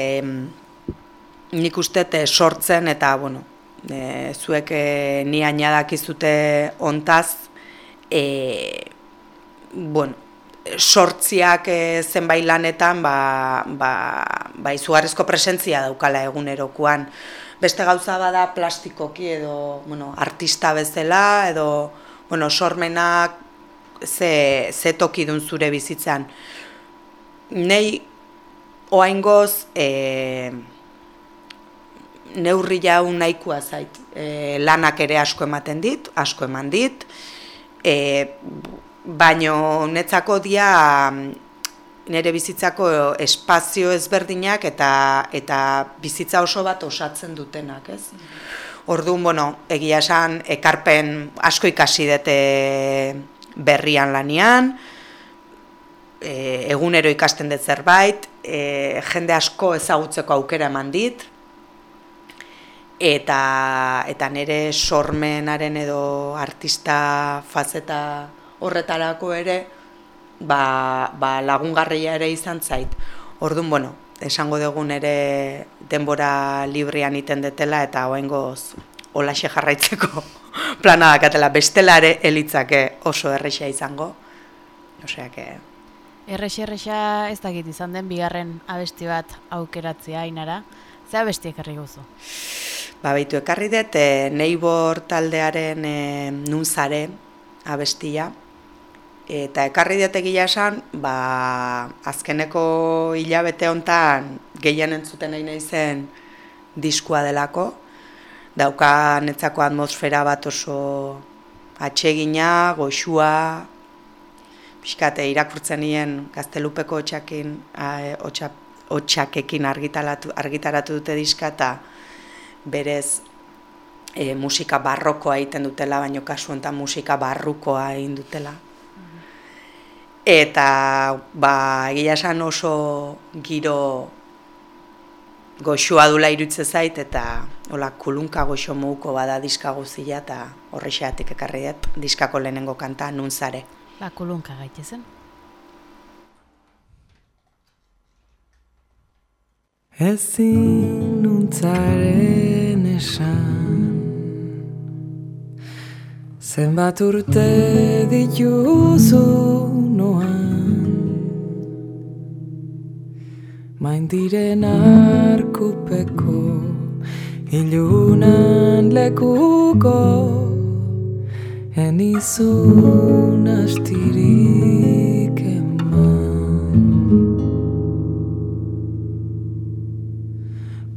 nik uste eh, sortzen eta, bueno, e, zuek e, ni ainadakizute ontaz, e, bueno, sortziak e, zenbait lanetan, ba, ba, ba izugarrizko presentzia daukala egunerokoan. Beste gauza bada plastikoki edo, bueno, artista bezala edo, bueno, sormenak ze, ze toki dun zure bizitzan. Nei oaingoz e, neurri jau nahikoa zait. E, lanak ere asko ematen dit, asko eman dit, e, baino netzako dia nire bizitzako espazio ezberdinak eta, eta bizitza oso bat osatzen dutenak, ez? Orduan, bueno, egia esan, ekarpen asko ikasi dute berrian lanian, e, egunero ikasten dut zerbait, e, jende asko ezagutzeko aukera eman dit, eta, eta nire sormenaren edo artista fazeta horretarako ere, ba, ba lagungarria ere izan zait. Orduan, bueno, esango dugun ere denbora librian iten detela eta hoengoz olaxe jarraitzeko plana dakatela bestela ere elitzake oso erresa izango. Osea que errexa ez dakit izan den bigarren abesti bat aukeratzea inara. Ze abesti ekarri guzu? Ba, baitu ekarri dut, e, Neibor taldearen e, nunzare abestia. Eta ekarri dut egia esan, ba, azkeneko hilabete hontan gehien entzuten nahi zen diskua delako. Dauka netzako atmosfera bat oso atsegina, goxua, pixkate irakurtzen nien gaztelupeko otxakin, a, otxa, otxakekin argitaratu, argitaratu dute diska eta berez e, musika barrokoa egiten dutela, baino kasu honetan musika barrukoa egin dutela. Eta, ba, egia esan oso giro goxua dula irutze zait, eta hola, kulunka goxo muguko bada diska guzila, eta horrexeatik ekarri dut diskako lehenengo kanta nun zare. Ba, kulunka gaitezen. Ezin nuntzaren esan. Zenbat urte dituzu noan? Main diren arkupeko Ilunan lekuko Enizun astirik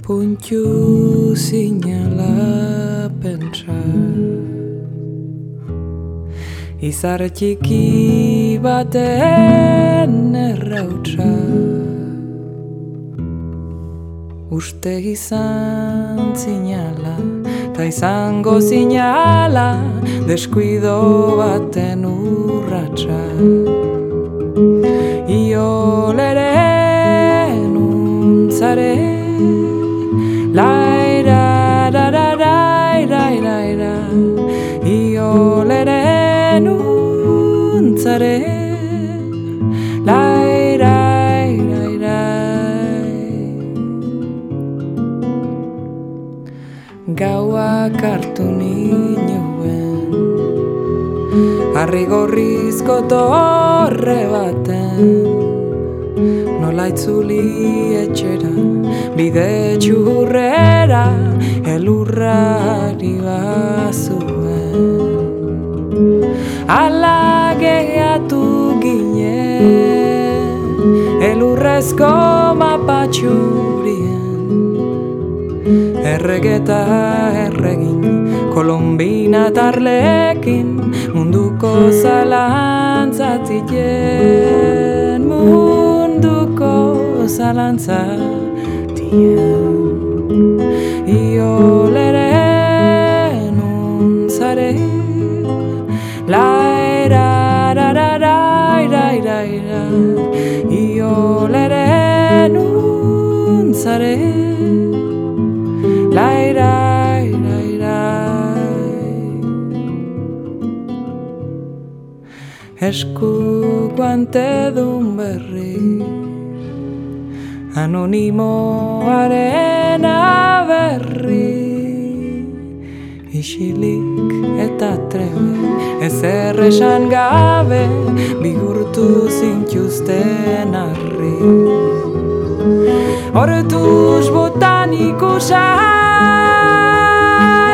Puntu zinala pentsar Izar txiki baten errautsa Uste izan zinala Ta izango zinala Deskuido baten urratsa. Ioleren untzare Gauak hartu ninoen. Harri gorrizko torre baten Nola itzuli etxera Bide txurrera Elurrari bazuen. Ala gehiatu ginen Elurrezko mapatxurien Erregeta erregin Kolombina tarlekin Munduko zalantzatien Munduko zalantzatien Ioleren untzare Laira, da, da, da, da, da, da. Ioleren untzare Laira, da, da. Esku guantedun berri Anonimoaren aberri. Isilik eta trebe Ezer esan gabe Bigurtu zintuzten arri Hortuz botanikusa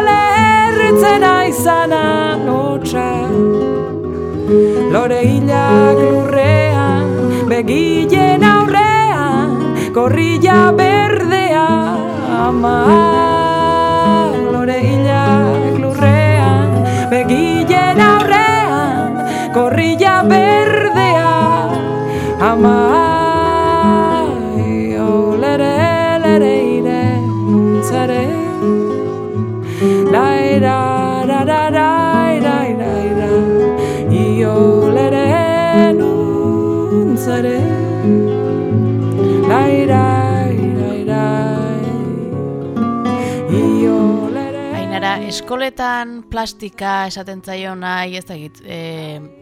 Lerritzen aizana notxa. Lore hilak lurrean Begilen Korrilla berdea ama Lore hilak lurrean Begilen aurrean Korrilla berdea ama eskoletan plastika esaten zaio nahi, ez dakit, e,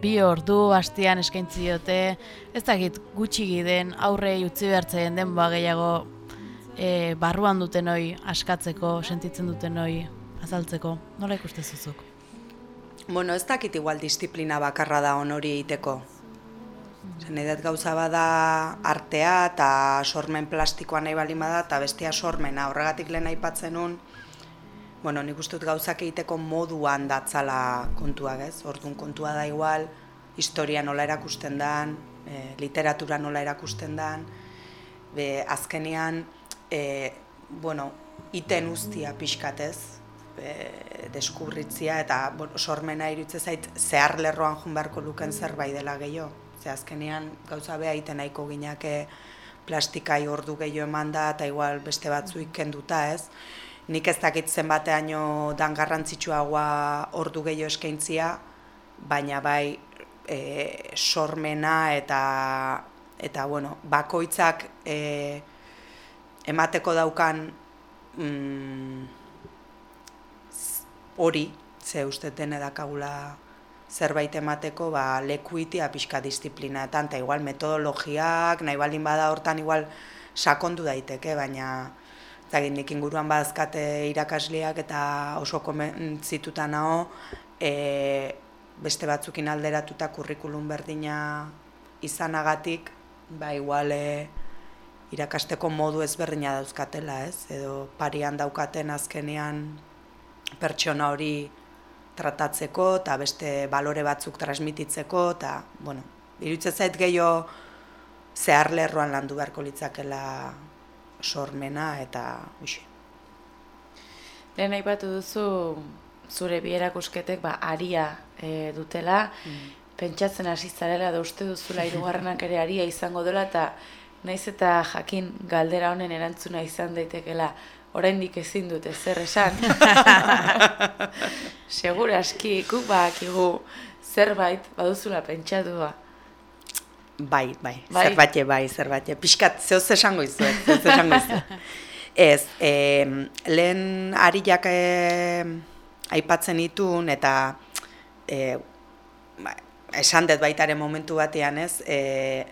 bi ordu hastian eskaintzi diote, ez dakit gutxi giden aurre utzi behartzen den ba gehiago e, barruan duten hoi askatzeko, sentitzen duten hoi azaltzeko. Nola ikuste zuzuk? Bueno, ez dakit igual disiplina bakarra da on hori egiteko. Zen edet gauza bada artea eta sormen plastikoa nahi bali bada eta bestia sormena. Horregatik lehen aipatzen nun, bueno, nik uste dut gauzak egiteko moduan datzala kontuak, ez? Orduan kontua da igual, historia nola erakusten dan, e, literatura nola erakusten dan, be, azkenean, e, bueno, iten ustia pixkatez, e, deskubritzia eta bueno, sormena irutze zait zehar lerroan jun beharko luken zerbait dela gehiago. Ze azkenean gauza beha iten nahiko ginake plastikai ordu gehiago eman da eta igual beste batzuik kenduta ez. Nik ez dakit zenbateaino dan garrantzitsuagoa ordu gehiago eskaintzia, baina bai e, sormena eta eta bueno, bakoitzak e, emateko daukan mm, hori, ze uste dene dakagula zerbait emateko, ba, lekuitia pixka disiplinaetan, eta igual metodologiak, nahi baldin bada hortan igual sakondu daiteke, baina Zagin, nik inguruan badazkate irakasleak eta oso komentzituta nago, e, beste batzukin alderatuta kurrikulum berdina izanagatik, ba igual e, irakasteko modu ezberdina dauzkatela, ez? Edo parian daukaten azkenean pertsona hori tratatzeko eta beste balore batzuk transmititzeko eta, bueno, iruditzen zait gehiago zehar lerroan landu beharko litzakela sormena eta uxe. Lehen aipatu duzu zure bi erakusketek ba, aria e, dutela, pentsatzen hasi zarela da uste duzula hirugarrenak ere aria izango dela eta naiz eta jakin galdera honen erantzuna izan daitekela oraindik ezin dut ezer esan. Seguraski guk badakigu zerbait baduzula pentsatua. Bai, bai, Bai. zerbait bai, zerbait. Piskat, zehoz esango izuet, zehoz esango izuet. Ez, e, lehen ariak e, aipatzen itun eta e, ba, esan dut baitaren momentu batean, ez, e,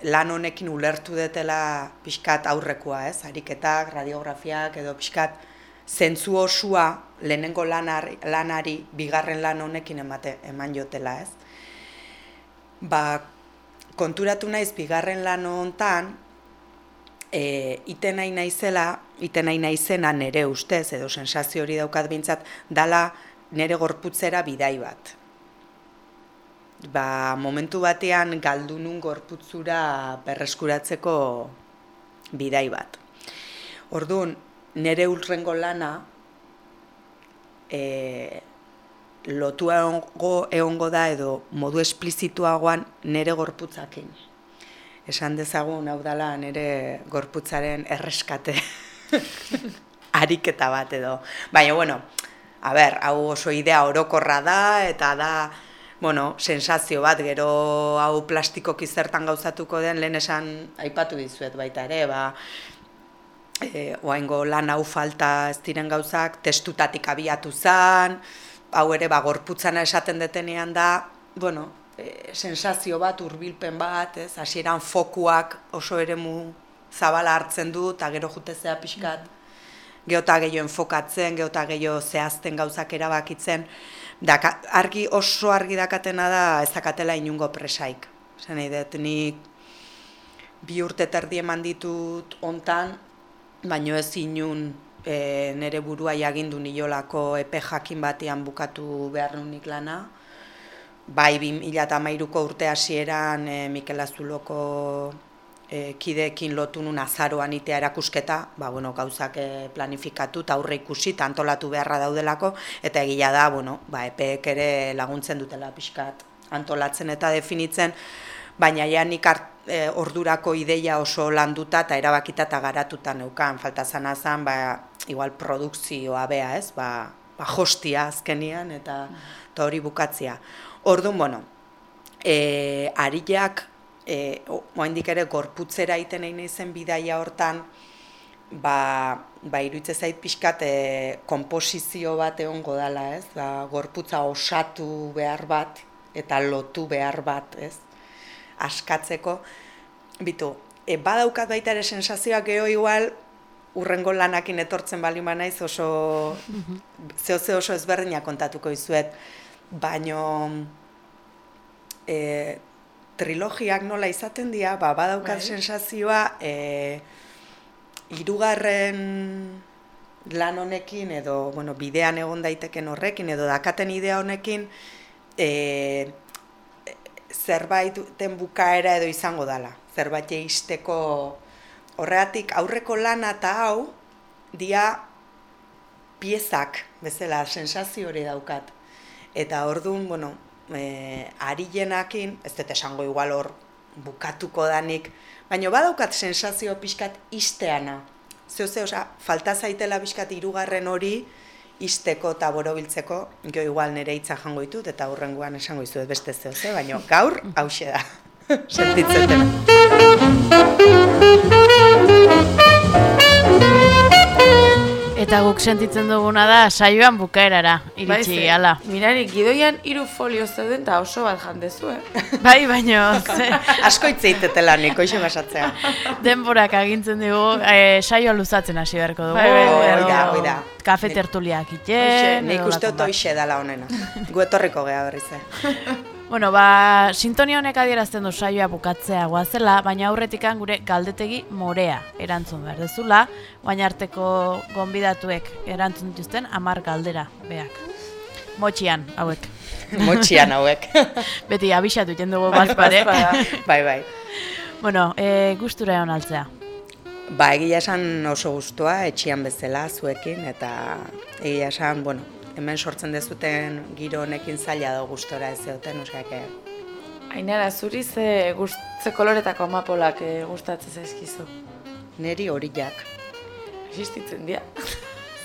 lan honekin ulertu detela pixkat aurrekoa, ez, ariketak, radiografiak edo pixkat zentzu osua lehenengo lanari, lanari bigarren lan honekin emate, eman jotela, ez. Ba, konturatu naiz bigarren lan hontan, e, iten nahi naizela, iten nahi naizena nere ustez, edo sensazio hori daukat bintzat, dala nere gorputzera bidai bat. Ba, momentu batean galdunun gorputzura berreskuratzeko bidai bat. Orduan, nere ulrengo lana, e, lotua egongo, egongo da edo modu esplizituagoan nere gorputzakin. Esan dezagun hau dala nere gorputzaren erreskate ariketa bat edo. Baina, bueno, a ber, hau oso idea orokorra da eta da, bueno, sensazio bat, gero hau plastikoki zertan gauzatuko den, lehen esan aipatu dizuet baita ere, ba, e, oaingo lan hau falta ez diren gauzak, testutatik abiatu zan, hau ere ba, gorputzana esaten detenean da, bueno, e, sensazio bat, hurbilpen bat, ez, hasieran fokuak oso eremu zabala hartzen du, eta gero jutezea pixkat, geota gehiago enfokatzen, geota gehiago zehazten gauzak erabakitzen, da, argi, oso argi dakatena da ez dakatela inungo presaik. Nahi dut, nik bi urte terdi eman ditut hontan, baino ez inun e, nere burua jagindu nilolako epe jakin batean bukatu behar nunik lana. Bai, 2008ko urte hasieran e, Mikel Azuloko e, kideekin lotu nun azaroan itea erakusketa, ba, bueno, gauzak e, planifikatu eta aurre ikusi eta antolatu beharra daudelako, eta egila da, bueno, ba, epeek ere laguntzen dutela pixkat antolatzen eta definitzen, baina ja nik hart, e, ordurako ideia oso landuta eta erabakita eta garatuta neukan, falta zen, ba, igual produkzioa bea, ez, ba, ba hostia azkenian eta, eta hori bukatzia. Orduan, bueno, e, ariak, e, oaindik ere gorputzera iten egin izen bidaia hortan, ba, ba iruditze zait pixkat e, konposizio bat egongo dala, ez? Ba, gorputza osatu behar bat eta lotu behar bat, ez? Askatzeko. Bitu, e, badaukat baita ere sensazioak geho igual, urrengo lanakin etortzen bali naiz oso, zeo ze oso ezberdina kontatuko izuet, baino e, trilogiak nola izaten dira, ba, badaukat Bai. sensazioa, e, hirugarren lan honekin edo bueno, bidean egon daiteken horrekin edo dakaten idea honekin e, zerbaiten bukaera edo izango dala. Zerbait eisteko horregatik aurreko lana eta hau dia piezak bezala sensazio hori daukat. Eta orduan, bueno, e, arilenakin, ez dut esango igual hor bukatuko danik, baina badaukat sensazio pixkat isteana. Zeo ze, osea, falta zaitela pixkat hirugarren hori isteko eta borobiltzeko, jo igual nire hitza jango ditut eta hurrengoan esango dizuet beste zeo ze, baina gaur hause da. Sentitzen. Eta guk sentitzen duguna da saioan bukaerara iritsi ze, ala. Mirari, gidoian hiru folio zeuden eta oso bat jandezu, eh? Bai, baino ze, Asko hitz eitetela nik, hoxe basatzea. denborak agintzen digu e, saioa luzatzen hasi beharko dugu. Bai, bai, bai, edo hoi da, hoi da. Kafe tertuliak iten. nik uste dut hoxe dala honena. Gu etorriko gea berriz eh? Bueno, ba, sintonia honek adierazten du saioa bukatzea goazela, baina aurretikan gure galdetegi morea erantzun behar dezula, baina arteko gonbidatuek erantzun dituzten amar galdera, beak. Motxian, hauek. Motxian hauek. Beti abixatu iten dugu bazpare. bazpada. bai, bai. bueno, e, gustura egon altzea. Ba, egia esan oso gustua etxian bezala zuekin, eta egia esan, bueno, hemen sortzen dezuten giro honekin zaila da gustora ez zeoten, oseak, Ainara, zuri ze, gust, ze koloretako amapolak eh, gustatzen zaizkizu. neri horiak. Existitzen dira.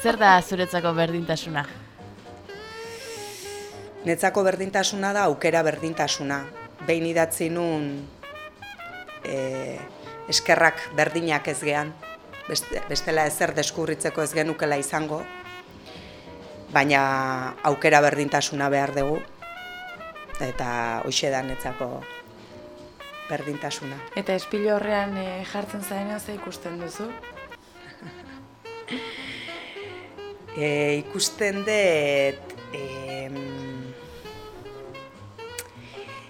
Zer da zuretzako berdintasuna? Netzako berdintasuna da aukera berdintasuna. Behin idatzi nun e, eskerrak berdinak ez gean, beste, bestela ezer deskurritzeko ez genukela izango, baina aukera berdintasuna behar dugu, eta hoxe da netzako berdintasuna. Eta espilo horrean eh, jartzen zarenean ze ikusten duzu? E, ikusten dut, em,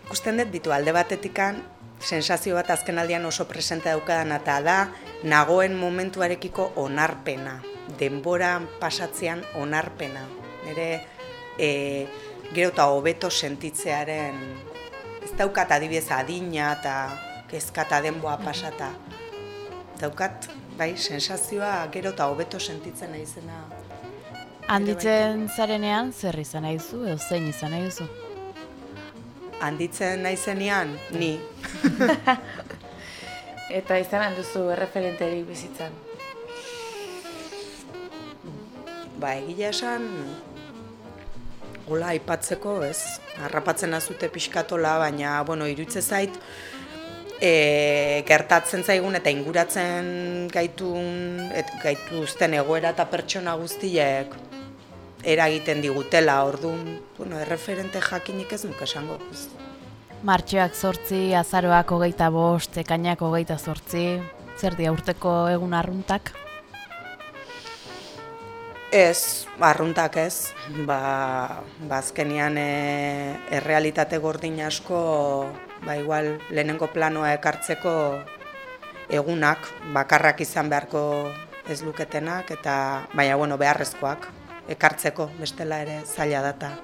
ikusten dut bitu alde batetikan, sensazio bat azkenaldian oso presente daukadan eta da, nagoen momentuarekiko onarpena, denbora pasatzean onarpena. Nire e, gero eta hobeto sentitzearen, ez daukat adibidez adina eta kezka eta denboa pasata. Daukat, bai, sensazioa gero eta hobeto sentitzen naizena Handitzen zarenean zer izan nahi duzu edo zein izan nahi duzu? handitzen naizenean, ni. Eta izan handuzu erreferenterik bizitzan. Ba, egia esan, hola aipatzeko, ez? Harrapatzen azute pixkatola, baina, bueno, irutze zait, e, gertatzen zaigun eta inguratzen gaitun, et, gaituzten egoera eta pertsona guztiek eragiten digutela, orduan, bueno, erreferente jakinik ez nuke esango. ez. Martxoak zortzi, azaroak hogeita bost, ekainak hogeita zortzi, zer dia urteko egun arruntak? Ez, arruntak ez, ba, ba azkenian e, errealitate gordin asko, ba igual lehenengo planoa ekartzeko egunak, bakarrak izan beharko ez luketenak, eta baina bueno, beharrezkoak ekartzeko, bestela ere zaila data.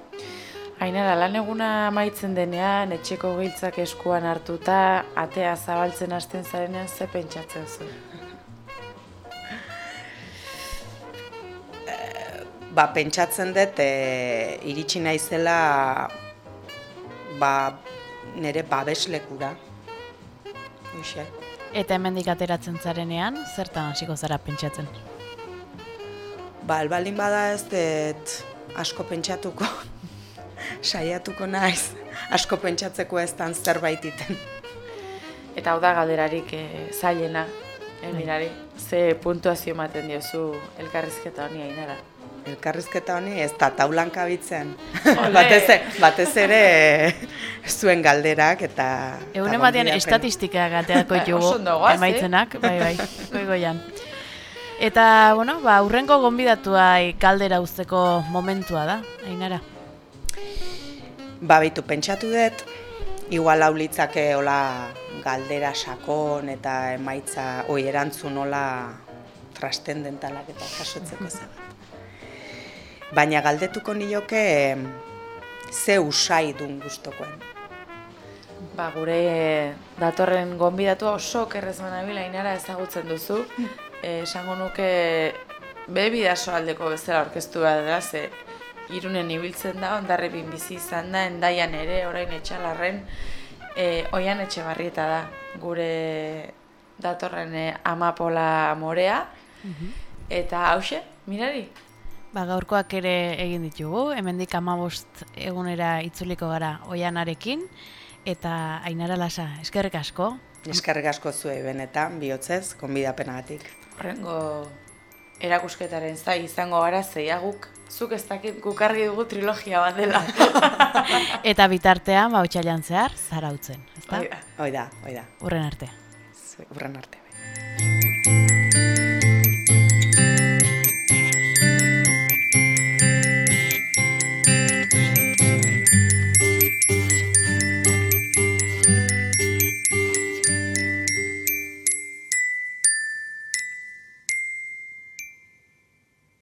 Ainara, lan eguna amaitzen denean, etxeko giltzak eskuan hartuta, atea zabaltzen hasten zarenean, ze pentsatzen zu? Ba, pentsatzen dut, e, iritsi naizela ba, nire babeslekura. Hoxe. Eta hemendik ateratzen zarenean, zertan hasiko zara pentsatzen? Ba, albaldin bada ez dut asko pentsatuko, saiatuko naiz, asko pentsatzeko ez dan zerbait iten. Eta hau da galderarik eh, zailena, eh, mirari, ze puntuazio ematen diozu elkarrizketa honi ainara. Elkarrizketa honi ez da taulan kabitzen. Batez, e- batez ere zuen galderak eta... Egun eta ematean gonbidapenak. estatistika gateako eh? emaitzenak, bai bai, goigoian. Eta, bueno, ba, urrengo gonbidatuai galdera uzteko momentua da, Ainara. Ba, bitu, pentsatu dut, igual hau litzake hola galdera sakon eta emaitza, oi, erantzun hola trastendentalak eta jasotzeko zebat. Baina galdetuko nioke ze usai dun gustokoen. Ba, gure datorren gonbidatua oso kerrez manabila inara ezagutzen duzu. Eh, esango nuke be bidaso aldeko bezala orkestu bat da, ze irunen ibiltzen da, ondarribin bizi izan da, endaian ere, orain etxalarren, e, oian etxe barrieta da, gure datorren eh, amapola morea. Eta hause, mirari? Ba, gaurkoak ere egin ditugu, hemendik amabost egunera itzuliko gara oianarekin, eta ainara lasa, eskerrik asko, Eskerrik asko zuei benetan, bihotzez, konbidapenagatik. Horrengo erakusketaren zai izango gara zeiaguk, zuk ez dakit guk argi dugu trilogia bat dela. eta bitartean, ba, otxailan zehar, zarautzen, ezta? Hoi da. Hoi da, hoi da. Urren arte. Urren arte.